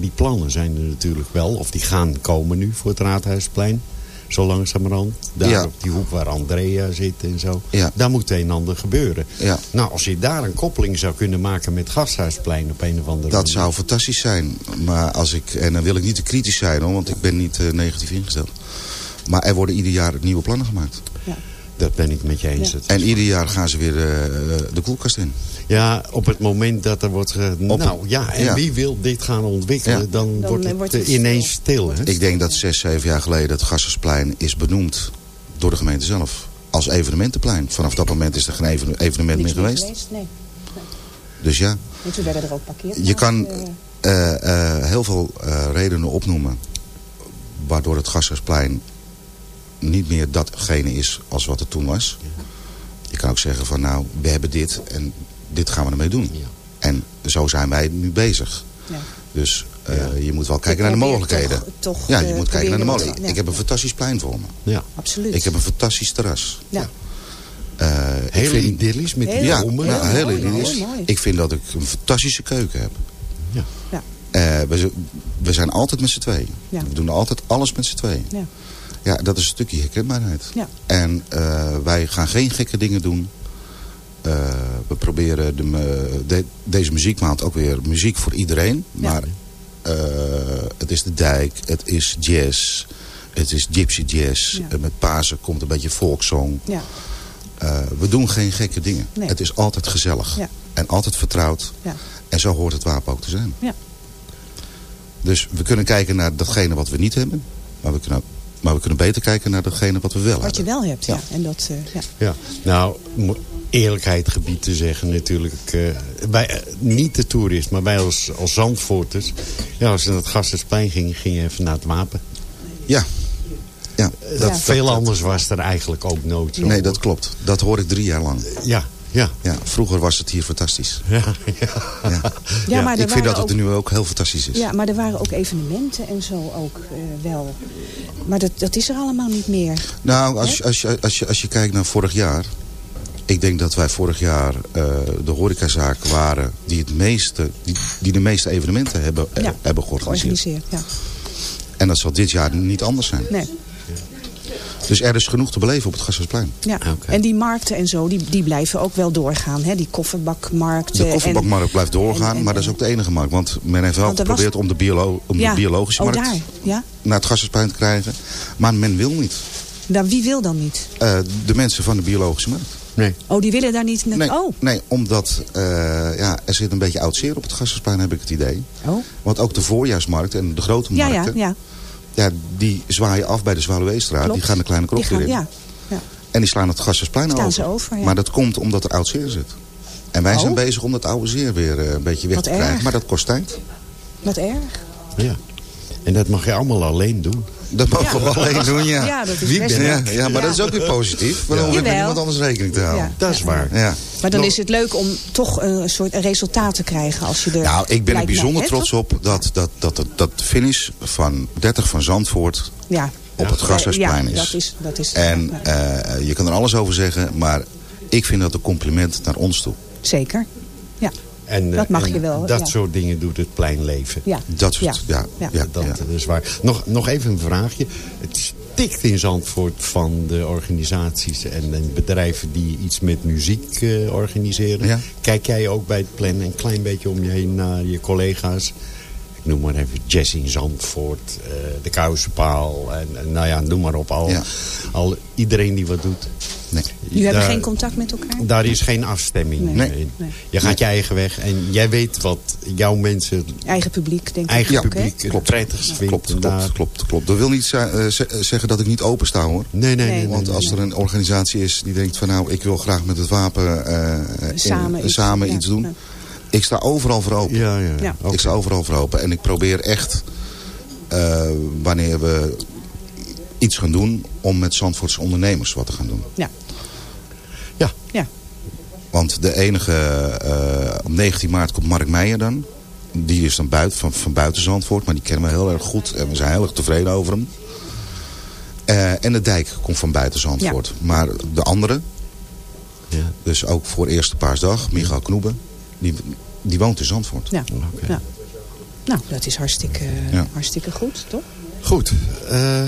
die plannen zijn er natuurlijk wel. Of die gaan komen nu voor het Raadhuisplein. Zo langzamerhand. Daar Ja. op die hoek waar Andrea zit en zo. Ja. Daar moet een en ander gebeuren. Ja. Nou, als je daar een koppeling zou kunnen maken met Gasthuisplein op een of andere Dat manier. zou fantastisch zijn. Maar als ik, en dan wil ik niet te kritisch zijn hoor, want ik ben niet eh, negatief ingesteld. Maar er worden ieder jaar nieuwe plannen gemaakt. Dat ben ik met je eens. Ja. En ieder jaar gaan ze weer eh, de koelkast in. Ja, op het moment dat er wordt ge... Op- nou ja, en ja. wie wil dit gaan ontwikkelen, Ja. dan, Dan, wordt eh, het, wordt eh, het ineens stil. Hè? Ik denk dat zes, zeven jaar geleden het Gassersplein is benoemd door de gemeente zelf. Als evenementenplein. Vanaf dat moment is er geen even- evenement Niks meer geweest. Nee. Dus ja, En toen werden er ook parkeerplaatsen. je kan eh, eh, eh, heel veel eh, redenen opnoemen. Waardoor het Gassersplein niet meer datgene is als wat het toen was. Je kan ook zeggen van nou, we hebben dit en dit gaan we ermee doen. Ja. En zo zijn wij nu bezig. ja. Dus eh, je moet wel kijken naar de mogelijkheden. toch- toch, ja, je eh, moet kijken naar de mogelijkheden. Ik heb een fantastisch plein voor me. Ja. Absoluut. Ik heb een fantastisch terras. ja. Eh, ik Heel vind- idyllisch met die Heel- ja, bomen. ja, heel idyllisch. heel mooi. Ik vind dat ik een fantastische keuken heb. Ja. Ja. Eh, we, zijn altijd met z'n tweeën. Ja. We doen altijd alles met z'n tweeën. Ja. Ja, dat is een stukje herkenbaarheid. Ja. En eh, wij gaan geen gekke dingen doen. Eh, we proberen de, deze muziekmaand ook weer muziek voor iedereen. Ja. Maar eh, het is de dijk, het is jazz, het is gypsy jazz. Ja. Met Pasen komt een beetje volkszong. Ja. We doen geen gekke dingen. Nee. Het is altijd gezellig. En altijd vertrouwd. Ja. En zo hoort het wapen ook te zijn. Ja. Dus we kunnen kijken naar datgene wat we niet hebben. Maar we kunnen, maar we kunnen beter kijken naar datgene wat we wel Wat je hebben. wel hebt, ja. Ja. En dat, eh, ja. Ja, nou, eerlijkheid gebied te zeggen natuurlijk. eh, wij, eh, niet de toerist, maar wij als, als Zandvoorters. Ja, als je naar het Gastensplein ging, ging je even naar het wapen. Ja. ja. Dat, Ja. veel anders was er eigenlijk ook nooit. zo. Nee, dat klopt. Dat hoor ik drie jaar lang. Ja, ja. Ja, vroeger was het hier fantastisch. Ja, ja. Ja. Ja, maar ik vind dat het er nu ook heel fantastisch is. Ja, maar er waren ook evenementen en zo ook eh, wel. Maar dat, dat is er allemaal niet meer. Nou, als, je- als, je, als, je, als je kijkt naar vorig jaar. Ik denk dat wij vorig jaar eh, de horecazaak waren die, het meeste, die, die de meeste evenementen hebben, eh, Ja, hebben georganiseerd. Georganiseerd, ja. En dat zal dit jaar niet anders zijn. Nee, Dus er is genoeg te beleven op het Gasthuisplein. ja. Oké. En die markten en zo, die, die blijven ook wel doorgaan. Hè? Die kofferbakmarkten. De kofferbakmarkt blijft doorgaan, en- en- maar dat is ook de enige markt. Want men heeft wel er was- geprobeerd om, de, biolo om ja. de biologische oh, markt daar, ja. naar het Gasthuisplein te krijgen. Maar men wil niet. Nou, wie wil dan niet? Eh, de mensen van de biologische markt. Nee. Oh, die willen daar niet naar... Nee, Oh, nee omdat eh, ja, er zit een beetje oud zeer op het Gasthuisplein, heb ik het idee. oh. Want ook de voorjaarsmarkt en de grote Ja, ja, markten, ja. Ja, die zwaaien af bij de Zwaluweestraat. Die gaan de kleine krocht weer gaan, in. ja. ja. En die slaan het Gasthuisplein Staan over. ze over, ja. Maar dat komt omdat er oud zeer zit. En wij Oh. zijn bezig om dat oude zeer weer eh, een beetje weg Wat te krijgen. erg. Maar dat kost tijd. Wat erg. Ja. En dat mag je allemaal alleen doen. Dat mogen we alleen doen, ja. Ja, dat is Wie best ben Ja, leuk. ja, maar Ja. dat is ook weer positief. Hoef ik met niemand anders rekening te houden. Ja. Dat is waar. Ja. Maar dan Nog- is het leuk om toch een soort een resultaat te krijgen als je er... Nou, ik ben er bijzonder trots op dat, dat, dat, dat, finish van 30 van Zandvoort Ja. op het Gasthuisplein ja, is. dat is, dat is En ja. eh, je kan er alles over zeggen, maar Ik vind dat een compliment naar ons toe. Zeker. Ja. En, Dat eh, mag en je wel, Dat ja. soort dingen doet het plein leven. Ja. Dat soort, ja. Ja. ja, Dat, ja. dat is waar. Nog, nog even een vraagje. Het stikt in Zandvoort van de organisaties en, en bedrijven die iets met muziek eh, organiseren. Ja. Kijk jij ook bij het plan een klein beetje om je heen naar je collega's? Noem maar even Jazz in Zandvoort, eh, de Kousenpaal en, en nou ja, noem maar op. Al, Ja. al iedereen die wat doet. Nee. Jullie hebben geen contact met elkaar? Daar is geen afstemming Nee. Je gaat je eigen weg en jij weet wat jouw mensen, Eigen publiek, denk eigen ik hè? publiek het prettigst vindt. Klopt, daar- klopt, klopt, klopt. Dat wil niet eh, ze- zeggen dat ik niet open sta hoor. Nee, nee, nee. Nee. Want als er een organisatie is die denkt van nou, ik wil graag met het wapen eh, in- Samen iets, samen ja. iets doen. Ik sta overal voor open. Ja, ja. Ik sta overal voor open. En ik probeer echt, eh, wanneer we iets gaan doen, om met Zandvoortse ondernemers wat te gaan doen. Ja. Ja. Ja. Want de enige, eh, op 19 maart komt Mark Meijer dan. Die is dan buiten, van, van buiten Zandvoort, maar die kennen we heel erg goed. En we zijn heel erg tevreden over hem. Eh, en de dijk komt van buiten Zandvoort. Maar de andere, Ja. dus ook voor Eerste Paarsdag, Michael Knoeben, die, die woont in Zandvoort. Ja. Nou, dat is hartstikke, Ja. hartstikke goed, toch? Goed. eh,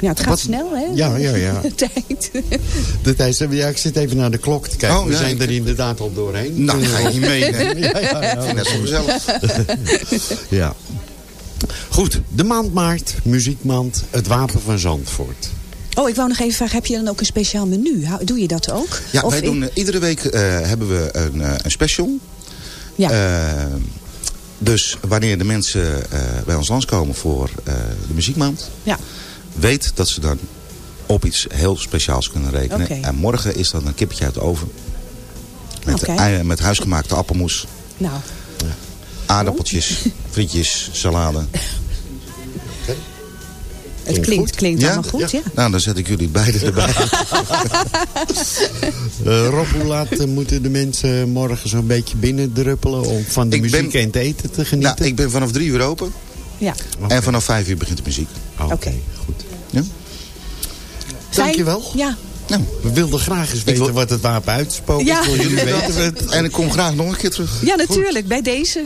Ja, het gaat Wat- snel, hè? Ja, ja, ja. De tijd. de tijd, ja, ik zit even naar de klok te kijken. Oh, We zijn ik- er inderdaad al doorheen. Nou, ga je niet mee, ja, ja, ja. Net zo gezellig. ja. Goed, de maand maart, muziekmaand, het wapen van Zandvoort. Oh, ik wou nog even vragen, heb je dan ook een speciaal menu? Doe je dat ook? Ja, Of wij doen, eh, iedere week eh, hebben we een, eh, een special. Ja. Dus wanneer de mensen bij ons langskomen voor de muziekmaand... ja. weet dat ze dan op iets heel speciaals kunnen rekenen. En morgen is dat een kippetje uit de oven. Met, met huisgemaakte appelmoes, Nou, aardappeltjes, frietjes, salade. het klinkt, klinkt Ja? allemaal goed, ja. Nou, dan zet ik jullie beiden erbij. Eh, Rob, hoe laat eh, moeten de mensen morgen zo'n beetje binnendruppelen... om van de Ik ben- muziek en het eten te genieten? nou, ik ben vanaf drie uur open. ja. En vanaf vijf uur begint de muziek. Oké, Oké. goed. Ja? Dankjewel. Ja. Nou, We wilden graag eens weten wil- wat het wapen uitspookt. Ja. Ik wil jullie weten het. en ik kom graag nog een keer terug. ja, natuurlijk, bij deze.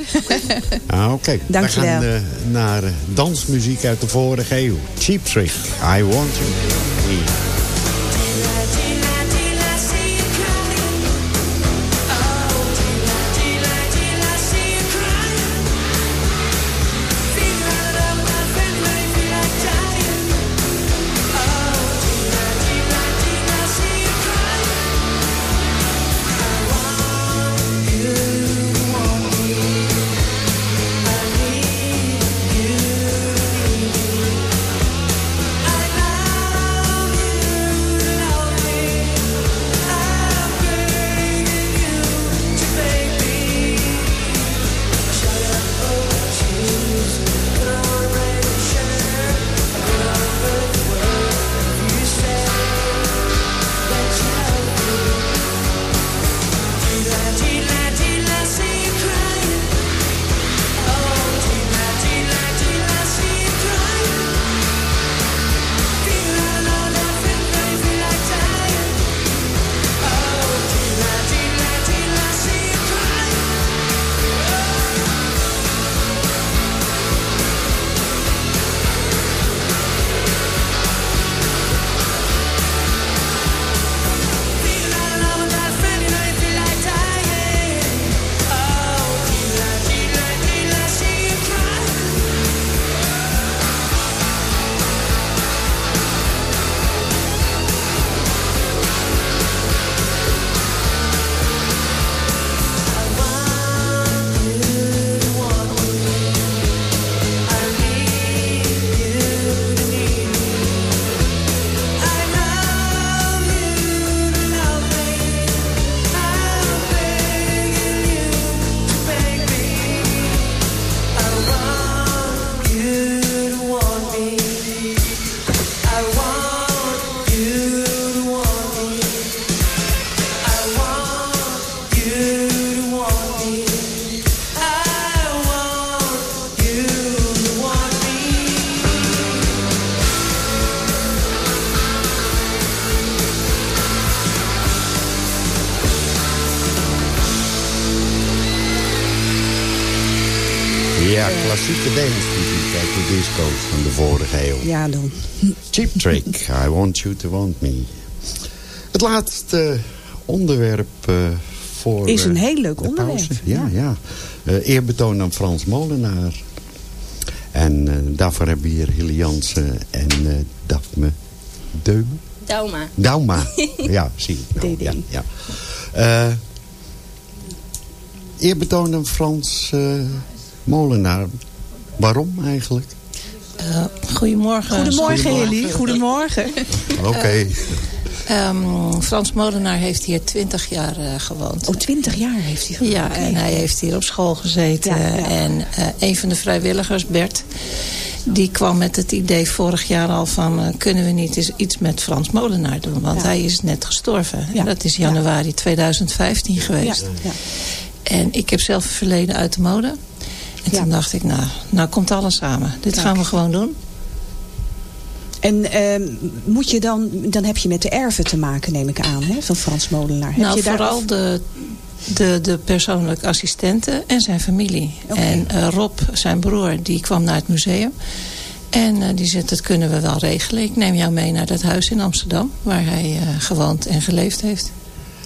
Ah, Oké, we Dankjewel. gaan eh, naar eh, dansmuziek uit de vorige eeuw. Cheap Trick, I Want You. Van de vorige eeuw. Ja, dan. Cheap Trick, I Want You To Want Me. Het laatste onderwerp uh, voor... Is een uh, heel leuk de onderwerp. pauze. Ja, ja. Uh, eerbetoon aan Frans Molenaar. En uh, daarvoor hebben we hier Hilly Jansen en uh, Daphne Deum. Dauma. Dauma. ja, zie ik. Nou, ja, ja. Uh, eerbetoon aan Frans Molenaar. Waarom eigenlijk? Uh, goedemorgen. Goedemorgen, Hilly. Goedemorgen. Oké. Okay. Uh, um, Frans Molenaar heeft hier twintig jaar uh, gewoond. Oh, twintig jaar heeft hij gewoond? Ja, okay. en hij heeft hier op school gezeten. Ja, ja. En uh, een van de vrijwilligers, Bert... die kwam met het idee vorig jaar al van... Uh, kunnen we niet eens iets met Frans Molenaar doen? Want ja. hij is net gestorven. En dat is januari 2015 geweest. En ik heb zelf een verleden uit de mode... En toen dacht ik, nou, nou komt alles samen. Dit Kijk. gaan we gewoon doen. En uh, moet je dan, dan heb je met de erven te maken, neem ik aan, hè, van Frans Molenaar. Heb nou, je daar vooral de, de, de persoonlijke assistenten en zijn familie. Okay. En uh, Rob, zijn broer, die kwam naar het museum. En uh, die zei, dat kunnen we wel regelen. Ik neem jou mee naar dat huis in Amsterdam, waar hij uh, gewoond en geleefd heeft.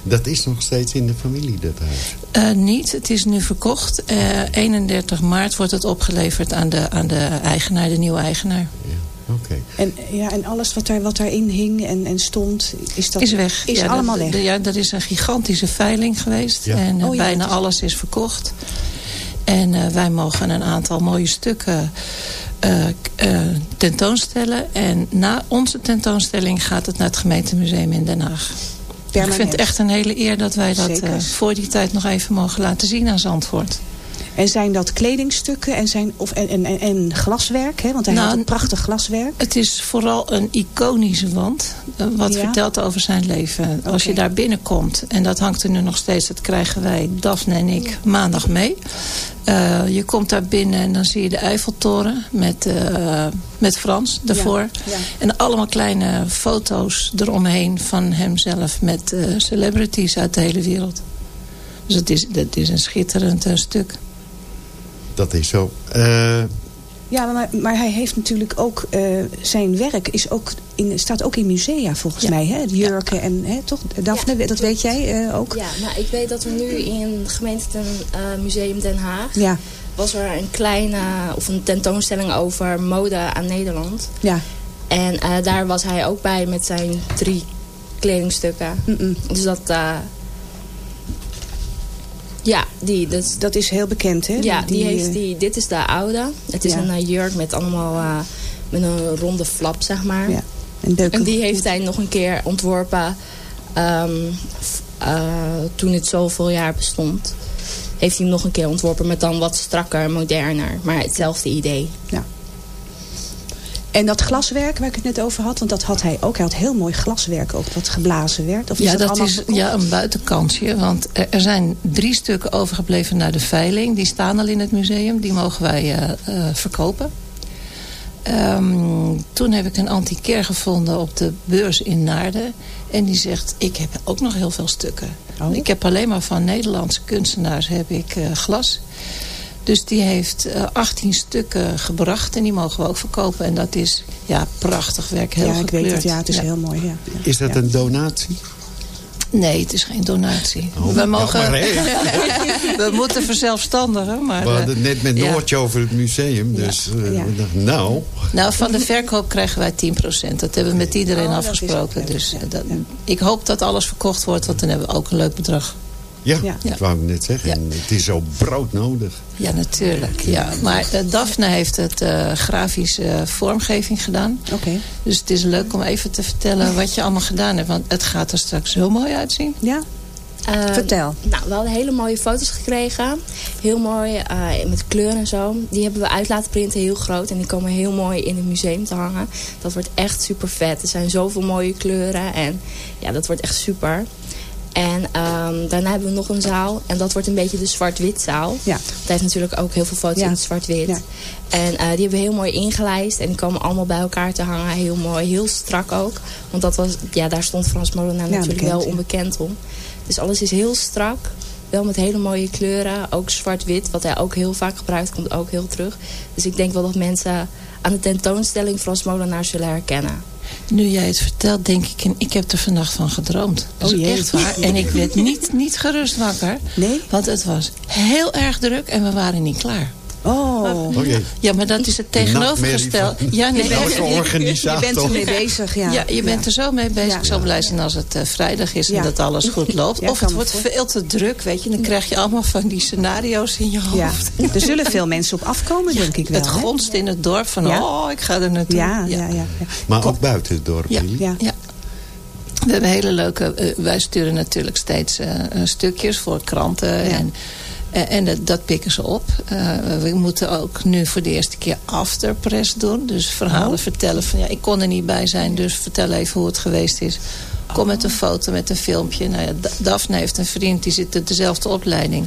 Dat is nog steeds in de familie, dat huis? Uh, niet, het is nu verkocht. Uh, 31 maart wordt het opgeleverd aan de, aan de eigenaar, de nieuwe eigenaar. Ja, oké. Okay. En, ja, en alles wat, daar, wat daarin hing en, en stond, is dat is weg. Is ja, allemaal dat, weg? De, ja, dat is een gigantische veiling geweest. Ja. En uh, Oh ja, bijna is- alles is verkocht. En uh, wij mogen een aantal mooie stukken uh, uh, tentoonstellen. En na onze tentoonstelling gaat het naar het gemeentemuseum in Den Haag. Ik vind het echt een hele eer dat wij dat uh, voor die tijd nog even mogen laten zien aan Zandvoort. En zijn dat kledingstukken en, zijn, of, en, en, en, glaswerk? Hè? Want hij Nou, had een prachtig glaswerk. Het is vooral een iconische wand. uh, Wat Ja? vertelt over zijn leven. Als je daar binnenkomt. En dat hangt er nu nog steeds. Dat krijgen wij, Daphne en ik, maandag mee. Uh, je komt daar binnen en dan zie je de Eiffeltoren. Met, uh, met Frans daarvoor. Ja, ja. En allemaal kleine foto's eromheen van hemzelf. Met uh, celebrities uit de hele wereld. Dus het is, dat is een schitterend stuk. Dat is zo. Uh, Ja, maar, maar hij heeft natuurlijk ook... eh, zijn werk is ook in, staat ook in musea volgens Ja. mij. Hè? De jurken en... Hè, toch? Daphne, dat weet jij eh, ook? Ja, nou, ik weet dat er nu in het gemeentemuseum Den Haag... Ja, was er een kleine, of een tentoonstelling over mode aan Nederland. ja. En eh, daar was hij ook bij met zijn drie kledingstukken. Dus dat... eh, ja, die, dat, Dat is heel bekend, hè? ja, die, eh, heeft die, dit is de oude. Het is Ja. een eh, jurk met allemaal eh, met een ronde flap, zeg maar. Ja. En, En die heeft hij nog een keer ontworpen ehm, eh, toen het zoveel jaar bestond. Heeft hij hem nog een keer ontworpen met dan wat strakker, moderner. Maar hetzelfde idee. En dat glaswerk waar ik het net over had, want dat had hij ook. Hij had heel mooi glaswerk ook, wat geblazen werd. Of is ja, dat, dat is ja, een buitenkansje. Want er, er zijn drie stukken overgebleven naar de veiling. Die staan al in het museum. Die mogen wij uh, uh, verkopen. Um, toen heb ik een antiquair gevonden op de beurs in Naarden. En die zegt, ik heb ook nog heel veel stukken. Oh. Ik heb alleen maar van Nederlandse kunstenaars heb ik uh, glas. Dus die heeft uh, 18 stukken gebracht en die mogen we ook verkopen. En dat is ja, prachtig werk, heel ja, ik gekleurd. weet het. Ja, het is Ja. heel mooi. Ja. Ja. is dat Ja. een donatie? Nee, het is geen donatie. Oh, we, mogen, jammer, hè? we moeten verzelfstandigen. Maar, We hadden het net met ja. Noortje over het museum. Dus uh, Ja. we dachten, nou... Nou, van de verkoop krijgen wij 10%. Dat hebben we met iedereen Oh, dat is afgesproken. Dus eh, dat, ik hoop dat alles verkocht wordt, want dan hebben we ook een leuk bedrag. Ja, Ja. dat wou ik net zeggen. Ja. En Het is zo broodnodig. Ja, natuurlijk. Ja. Maar uh, Daphne heeft het uh, grafische uh, vormgeving gedaan. Oké. Dus het is leuk om even te vertellen wat je allemaal gedaan hebt. Want het gaat er straks zo mooi uitzien. Ja, Uh, vertel. Nou, we hadden hele mooie foto's gekregen. Heel mooi, uh, met kleur en zo. Die hebben we uit laten printen, heel groot. En die komen heel mooi in het museum te hangen. Dat wordt echt super vet. Er zijn zoveel mooie kleuren. En ja, dat wordt echt super. En um, daarna hebben we nog een zaal. En dat wordt een beetje de zwart-wit zaal. Ja. Het heeft natuurlijk ook heel veel foto's Ja. in het zwart-wit. Ja. En uh, die hebben we heel mooi ingelijst. En die komen allemaal bij elkaar te hangen. Heel mooi, heel strak ook. Want dat was, ja, daar stond Frans Molenaar Ja, natuurlijk bekend, wel onbekend om. Dus alles is heel strak. Wel met hele mooie kleuren. Ook zwart-wit, wat hij ook heel vaak gebruikt, komt ook heel terug. Dus ik denk wel dat mensen aan de tentoonstelling Frans Molenaar zullen herkennen. Nu jij het vertelt, denk ik, en ik heb er vannacht van gedroomd. Dat is Oh echt waar. En ik werd niet, niet gerust wakker. Nee? Want het was heel erg druk en we waren niet klaar. Oh. Oh jee. Ja, maar dat is het tegenovergestelde. Ja, nee, je- organisator? Je bent ermee bezig, ja. Ja, je bent er zo mee bezig. Ja. Ik zal blij zijn als het eh, vrijdag is en dat alles goed loopt. Ja, of het wordt veel te druk, weet je. Dan krijg je allemaal van die scenario's in je Ja. hoofd. Er zullen veel mensen op afkomen, denk ik wel. Het gonst in het dorp van, Ja. oh, ik ga er naartoe. Ja, ja, ja. ja. Maar ook buiten het dorp, Ja. jullie? Ja. Ja. We hebben hele leuke... eh, wij sturen natuurlijk steeds eh, stukjes voor kranten. En, en dat, dat pikken ze op. Eh, we moeten ook nu voor de eerste keer afterpress doen. Dus verhalen Oh. vertellen van... ja, ik kon er niet bij zijn, dus vertel even hoe het geweest is. Kom met een foto, met een filmpje. Nou ja, Da- Daphne heeft een vriend, die zit in dezelfde opleiding.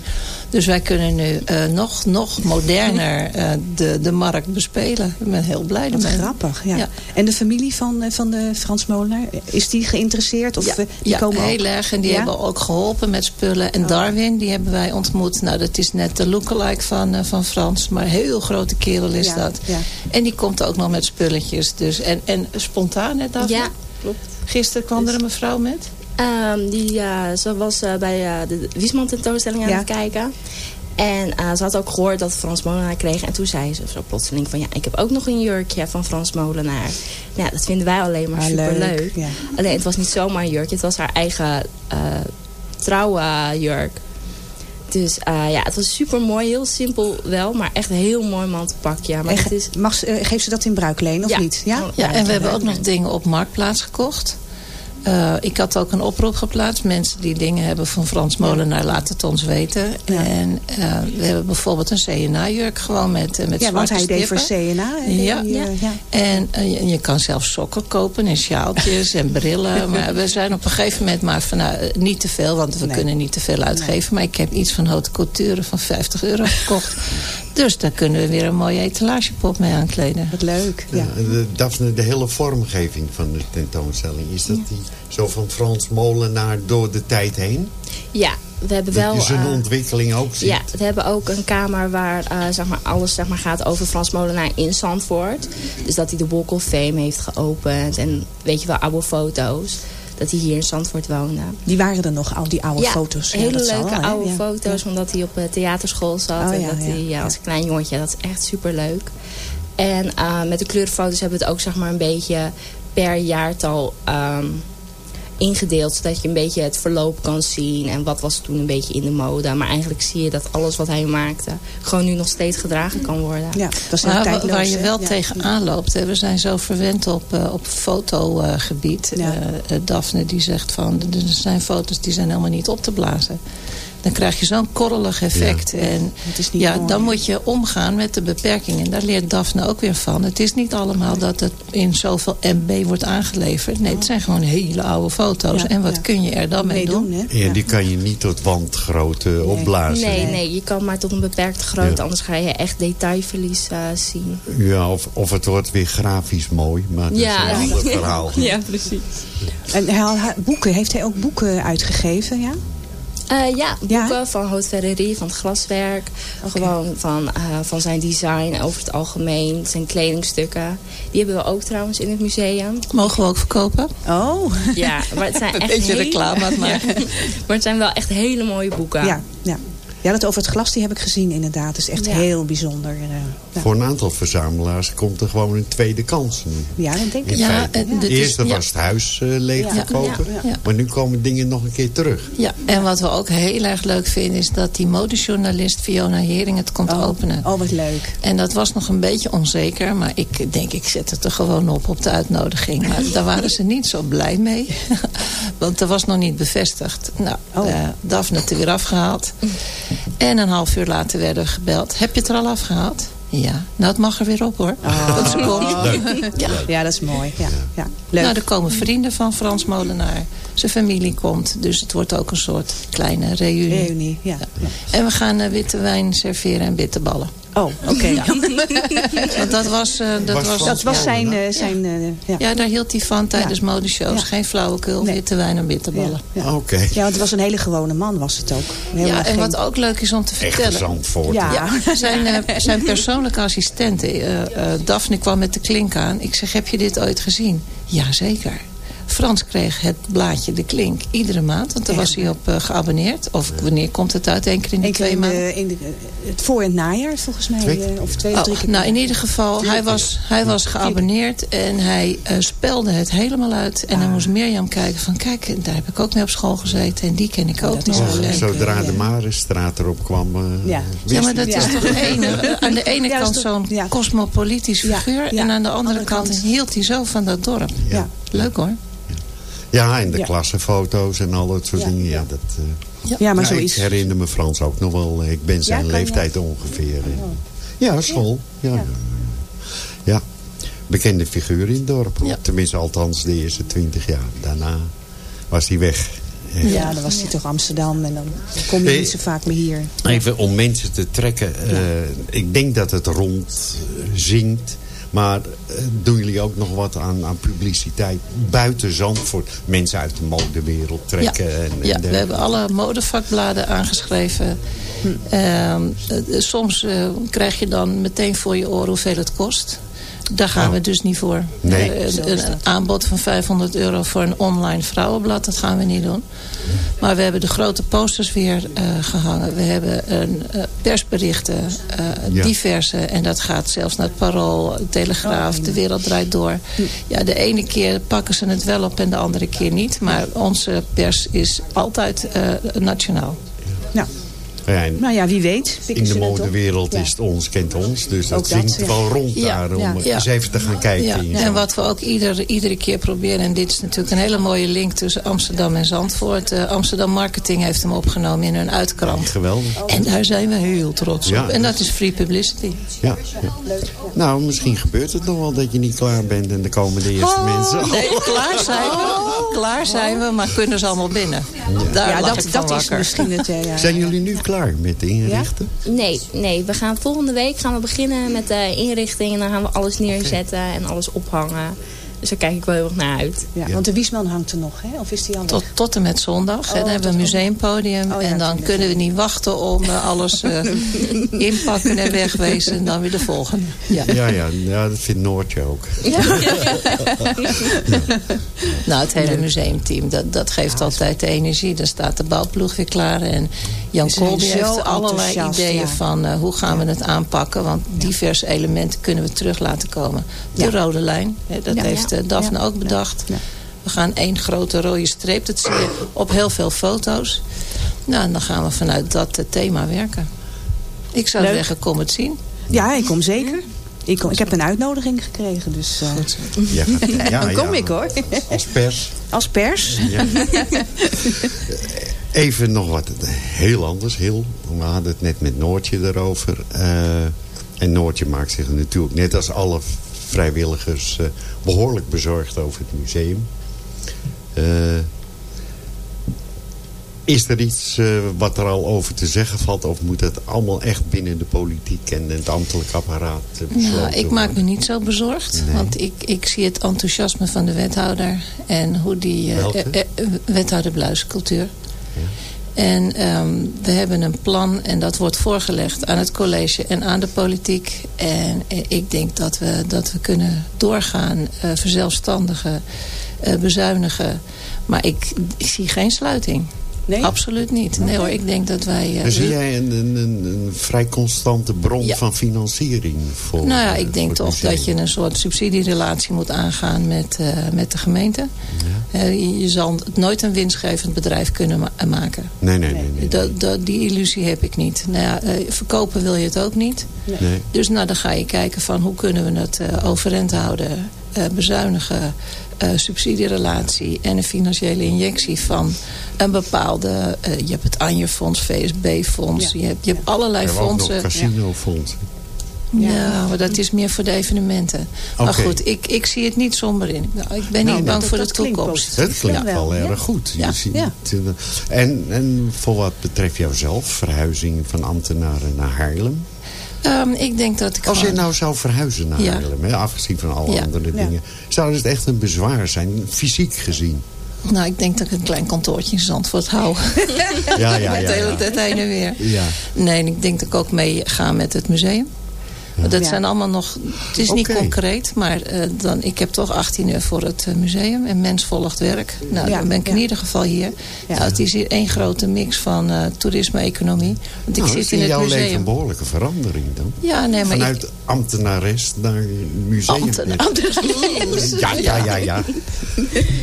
Dus wij kunnen nu eh, nog, nog moderner eh, de, de markt bespelen. Ik ben heel blij Wat ermee. grappig, ja. Ja. En de familie van, eh, van de Frans Molenaar, is die geïnteresseerd? Of Ja, die ja komen heel ook? erg. En die Ja? hebben ook geholpen met spullen. En Darwin, die hebben wij ontmoet. Nou, dat is net de lookalike van, van Frans. Maar een heel grote kerel is Ja, dat. ja. En die komt ook nog met spulletjes. Dus. En, en spontaan, hè, Daphne? Ja, klopt. Gisteren kwam er een mevrouw met. Ehm, die, eh, ze was eh, bij eh, de Wiesman tentoonstelling aan Ja. het kijken. En eh, ze had ook gehoord dat Frans Molenaar kreeg. En toen zei ze zo plotseling van ja, ik heb ook nog een jurkje van Frans Molenaar. Nou, ja, dat vinden wij alleen maar Ah, superleuk. leuk, ja. Alleen het was niet zomaar een jurkje. Het was haar eigen uh, trouwjurk. Dus uh, ja, het was super mooi. Heel simpel wel, maar echt een heel mooi mantelpakje. Maar En het is... mag, ze- geeft ze dat in bruikleen of Ja. niet? Ja, Ja, en we hebben ook nog dingen op Marktplaats gekocht. Uh, ik had ook een oproep geplaatst. Mensen die dingen hebben van Frans Molenaar, laat het ons weten. Ja. En uh, we hebben bijvoorbeeld een CNA-jurk gewoon met, uh, met ja want hij deed voor. CNA. Ja. die, eh, ja. En je, je kan zelfs sokken kopen en sjaaltjes en brillen. Maar we zijn op een gegeven moment maar van nou, niet te veel, want we Nee. kunnen niet te veel uitgeven. Maar ik heb iets van haute couture van 50 euro gekocht. dus daar kunnen we weer een mooie etalagepop mee aankleden. Wat leuk. Ja. Daphne, de hele vormgeving van de tentoonstelling... is dat die zo van Frans Molenaar door de tijd heen? Ja, we hebben wel... Dat je zijn uh, ontwikkeling ook ziet? Ja, we hebben ook een kamer waar uh, zeg maar, alles zeg maar, gaat over Frans Molenaar in Zandvoort. Dus dat hij de Walk of Fame heeft geopend. En weet je wel, oude foto's. Dat hij hier in Zandvoort woonde. Die waren er nog, al die oude ja, foto's. Ja, hele leuke oude foto's. Omdat hij op uh, theaterschool zat. Oh, en ja, dat hij ja. als klein jongetje, dat is echt super leuk. En uh, met de kleurfoto's hebben we het ook zeg maar, een beetje per jaartal... Um, ingedeeld. Zodat je een beetje het verloop kan zien. En wat was toen een beetje in de mode. Maar eigenlijk zie je dat alles wat hij maakte... gewoon nu nog steeds gedragen kan worden. Ja, dat is tijdloos. waar je wel Ja. tegenaan loopt. Hè, we zijn zo verwend op, uh, op fotogebied. Ja. Uh, Daphne die zegt van... er zijn foto's die zijn helemaal niet op te blazen. Dan krijg je zo'n korrelig effect. Ja. En Het is niet ja, mooi. dan moet je omgaan met de beperkingen. Daar leert Daphne ook weer van. Het is niet allemaal dat het in zoveel MB wordt aangeleverd. Nee, het zijn gewoon hele oude foto's. Ja, en wat ja. kun je er dan mee doen? Hè? Ja, die kan je niet tot wandgrootte opblazen. Nee, nee, je kan maar tot een beperkte grootte. Ja. Anders ga je echt detailverlies uh, zien. Ja, of, of het wordt weer grafisch mooi. Maar dat Ja. is een ander verhaal. Ja, precies. En boeken, heeft hij ook boeken uitgegeven, ja? Uh, ja, boeken Ja? van Haute Ferrerie, van het glaswerk. Gewoon van, uh, van zijn design over het algemeen. Zijn kledingstukken. Die hebben we ook trouwens in het museum. Mogen we ook verkopen? Oh, Ja, maar het zijn Een echt beetje hele- reclame aan het maken. Ja. Maar het zijn wel echt hele mooie boeken. ja, ja. Ja, dat over het glas die heb ik gezien inderdaad. Dat is echt Ja. heel bijzonder. eh, ja. Voor een aantal verzamelaars komt er gewoon een tweede kans nu. ja, dat denk ik. Ja, feite. en dit is- Eerst ja. was het huis eh, leeg Ja. verkopen. Ja, ja. Maar nu komen dingen nog een keer terug. Ja, en wat we ook heel erg leuk vinden... is dat die modejournalist Fiona Hering het komt Oh, openen. oh, wat leuk. En dat was nog een beetje onzeker. Maar ik denk, ik zet het er gewoon op op de uitnodiging. Maar daar waren ze niet zo blij mee. Want er was nog niet bevestigd. Nou, Oh. eh, Daphne het er weer afgehaald. En een half uur later werden we gebeld. Heb je het er al afgehaald? Ja. Nou, het mag er weer op hoor. Ah. Ze komt. Ja. Ja, dat is mooi. Ja, ja. Leuk. Nou, er komen vrienden van Frans Molenaar. Zijn familie komt. Dus het wordt ook een soort kleine reunie. Reunie, ja. En we gaan eh, witte wijn serveren en bitterballen. Oh, oké. Ja. Want dat was... eh, dat Was Dat was Ja, zijn... ja. eh, zijn eh, ja. Ja, daar hield hij van tijdens modeshows. Ja. Geen flauwekul, Nee. witte wijn en bitterballen. Ja, ja. Oké. Ja, want het was een hele gewone man, was het ook. Helemaal Ja, en geen- wat ook leuk is om te Echte vertellen. Zandvoort. Ja. Ja, zijn, eh, zijn persoonlijke assistent, eh, eh, Daphne kwam met de klink aan. Ik zeg, heb je dit ooit gezien? Jazeker. Frans kreeg het blaadje De Klink iedere maand. Want daar was hij op eh, geabonneerd. Of wanneer komt het uit? Eén keer in de Eén twee in, maanden? de, het voor- en het najaar, volgens mij. Twee- eh, Of twee of drie Oh, keer. nou, in ieder geval, hij was, hij was geabonneerd en hij eh, spelde het helemaal uit. En dan moest Mirjam kijken van, kijk, daar heb ik ook mee op school gezeten. En die ken ik ook dat is nog. wel Ja, leuk. Zodra de Marenstraat erop kwam, eh, Ja. wist Ja, maar dat is toch enig. Aan de ene kant zo'n ja. cosmopolitisch Ja, figuur. ja. En aan de andere, Andere kant, kant. hield hij zo van dat dorp. Ja. Leuk hoor. Ja, en de Ja. klassenfoto's en al dat soort Ja, dingen. Ja, dat, eh, Ja, maar zoiets. Ik herinner me Frans ook nog wel. Ik ben zijn leeftijd ongeveer. eh. Ja, school. Ja. Ja. ja. bekende figuur in het dorp. Tenminste, althans de eerste twintig jaar. Daarna was hij weg. Ja, dan was hij toch Amsterdam en dan kom je Eh, niet zo vaak meer hier. Even om mensen te trekken. eh, ik denk dat het rond eh, zingt. Maar eh, doen jullie ook nog wat aan, aan publiciteit buiten Zandvoort? Mensen uit de modewereld trekken. En, en Ja, we hebben alle modevakbladen aangeschreven. Ehm, eh, soms eh, krijg je dan meteen voor je oren hoeveel het kost. Daar gaan Oh. we dus niet voor. Nee. Eh, een, aanbod van 500 euro voor een online vrouwenblad, dat gaan we niet doen. Maar we hebben de grote posters weer eh, gehangen. We hebben een, eh, persberichten, eh, Ja. diverse. En dat gaat zelfs naar het Parool, Telegraaf, De Wereld Draait Door. Ja, de ene keer pakken ze het wel op en de andere keer niet. Maar onze pers is altijd eh, nationaal. Nou, Ja, nou ja, wie weet. in de modewereld Ja. is het ons kent ons. Dus dat dat, zingt ja. wel rond Ja, daar om eens even te gaan kijken. En wat we ook ieder, iedere keer proberen... en dit is natuurlijk een hele mooie link tussen Amsterdam en Zandvoort. Eh, Amsterdam Marketing heeft hem opgenomen in hun uitkrant. Geweldig. En daar zijn we heel trots Ja, op. En dat is free publicity. Ja, ja. Nou, misschien gebeurt het nog wel dat je niet klaar bent en de komende eerste mensen. Oh, Nee, klaar zijn we. Klaar zijn we, maar kunnen ze allemaal binnen. Daar Ja, lag dat, dat is misschien het... ja, Zijn jullie nu klaar met de inrichten? Nee, nee, we gaan volgende week gaan we beginnen met de inrichting. En dan gaan we alles neerzetten en alles ophangen. Dus daar kijk ik wel heel erg naar uit. Ja, Ja. Want de Wiesman hangt er nog, hè? Of is die al Tot, weg? tot en met zondag. hè, Oh, dan hebben we een museumpodium. Oh ja, en dan kunnen we niet wachten om eh, alles eh, inpakken en wegwezen. En dan weer de volgende. Ja. Ja, ja, ja, dat vindt Noortje ook. Nou, het hele museumteam, dat, dat geeft altijd de energie. Dan staat de bouwploeg weer klaar. En Jan zo heeft allerlei ideeën ja. van eh, hoe gaan we het aanpakken. Want diverse elementen kunnen we terug laten komen. De Ja. rode lijn, hè, dat Ja. Heeft Daphne Ja. ook bedacht. Ja. We gaan één grote rode streep. Dat zie je op heel veel foto's. Nou, en dan gaan we vanuit dat eh, thema werken. Ik zou Leuk. zeggen, kom het zien. Ja, ik kom zeker. Ik, kom, ik heb een uitnodiging gekregen, dus... eh, Ja, ja, dan kom ja. ik, hoor. Als pers. Als pers. Ja. Even nog wat heel anders. Heel, we hadden het net met Noortje erover. Eh, en Noortje maakt zich natuurlijk net als alle vrijwilligers eh, behoorlijk bezorgd over het museum. Eh, is er iets eh, wat er al over te zeggen valt? Of moet het allemaal echt binnen de politiek en het ambtelijk apparaat eh, besloten Nou, ik maak me niet zo bezorgd. Nee. Want ik, ik zie het enthousiasme van de wethouder. En hoe die... wethouder Bluiscultuur. En ehm, we hebben een plan en dat wordt voorgelegd aan het college en aan de politiek. En eh, ik denk dat we, dat we kunnen doorgaan, eh, verzelfstandigen, eh, bezuinigen. Maar ik, ik zie geen sluiting. Nee? Absoluut niet. Nee hoor, ik denk dat wij... eh, zie jij een, een, een, een vrij constante bron Ja. van financiering? Voor, Nou ja, eh, ik denk voor het toch dat je een soort subsidierelatie moet aangaan met, eh, met de gemeente. Eh, je, je zal nooit een winstgevend bedrijf kunnen ma- maken. Nee, nee, nee. nee, Dat, dat, die illusie heb ik niet. Nou ja, eh, verkopen wil je het ook niet. nee. Dus nou, dan ga je kijken van hoe kunnen we het eh, overeind houden. eh, bezuinigen, eh, subsidierelatie en een financiële injectie van een bepaalde... eh, je hebt het Anje-fonds, VSB-fonds, Ja. je, hebt, je hebt allerlei fondsen. casinofonds. Ja, maar dat is meer voor de evenementen. Maar goed, ik, ik zie het niet somber in. Nou, ik ben Nou, niet bang dat- voor dat de klinkt toekomst. Het klinkt Ja, wel ja. erg goed. Ja, Je ziet, ja. eh, En, en voor wat betreft jouzelf, verhuizing van ambtenaren naar Haarlem. Ehm, ik denk dat ik Als je nou zou verhuizen naar Ja. Haarlem, hè, afgezien van alle Ja. andere Ja. dingen... zou het echt een bezwaar zijn, fysiek gezien? Nou, ik denk dat ik een klein kantoortje in Zandvoort hou. Ja, ja, ja, De hele ja. tijd heen en weer. Ja. Nee, en ik denk dat ik ook mee ga met het museum. Dat zijn allemaal nog... Het is niet concreet, maar eh, dan, ik heb toch 18 uur voor het eh, museum. En mens volgt werk. Nou, dan ben ik in ieder geval hier. Ja. Nou, het is hier één grote mix van eh, toerisme-economie. Want ik nou, zit is in in het jouw leven een museum. behoorlijke verandering dan? Ja, nee, maar Vanuit ik... ambtenares naar museum. Ja, ja, ja, ja.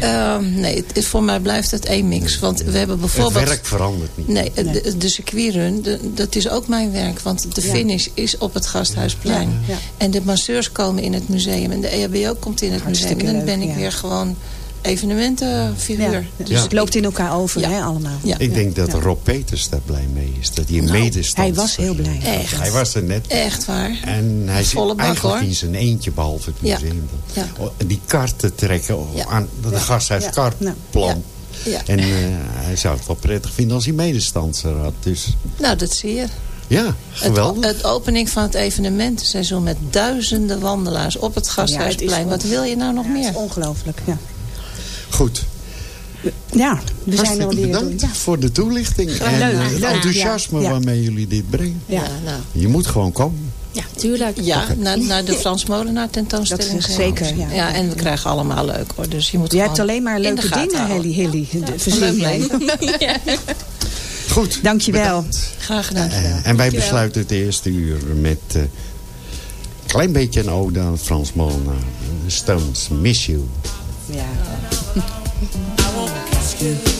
Ehm, nee, het, voor mij blijft het één mix. Want we hebben Het bijvoorbeeld... werk verandert niet. Nee, de, de circuitrun, de- dat is ook mijn werk. Want de finish is op het Ja, ja. En de masseurs komen in het museum. En de EHBO komt in het Hartstikke museum. En dan ben ik ja. weer gewoon evenementenfiguur. Ja, dus Ja. het loopt in elkaar over, Ja. hè, allemaal. Ja. Ik denk dat Ja. Rob Peters daar blij mee is. Dat hij een Nou, medestand Hij was heel blij. Echt. Hij was er net. Echt waar. En hij zit Volle bak, eigenlijk hoor. in zijn eentje, behalve het museum. Ja. Oh, en Die karten trekken oh, Ja. aan de Ja. gasthuiskartplan. Ja. Ja. En eh, hij zou het wel prettig vinden als hij medestandser had. Dus Nou, dat zie je. Ja, Het, geweldig. het opening van het evenementenseizoen met duizenden wandelaars op het Gasthuisplein. Ja, het Wat wil je nou nog Ja, het meer? is ongelooflijk, ja. Goed. Ja, we zijn Hartstikke alweer... bedankt Ja. voor de toelichting. En leuk, eh, het leuk, enthousiasme ja. Ja. waarmee jullie dit brengen. Ja. nou. Je moet gewoon komen. Ja, tuurlijk. Ja, naar, naar de Frans Molenaar tentoonstelling. Dat is zeker, ja. ja. En we krijgen allemaal leuk hoor. Dus je moet Je hebt alleen maar leuke dingen. Helly, Verzin jij. Goed. Dankjewel. bedankt. Graag gedaan. Eh, en wij besluiten het eerste uur met eh, een klein beetje een ode aan Frans Molenaar. De Stones, Miss You. Ja. Well,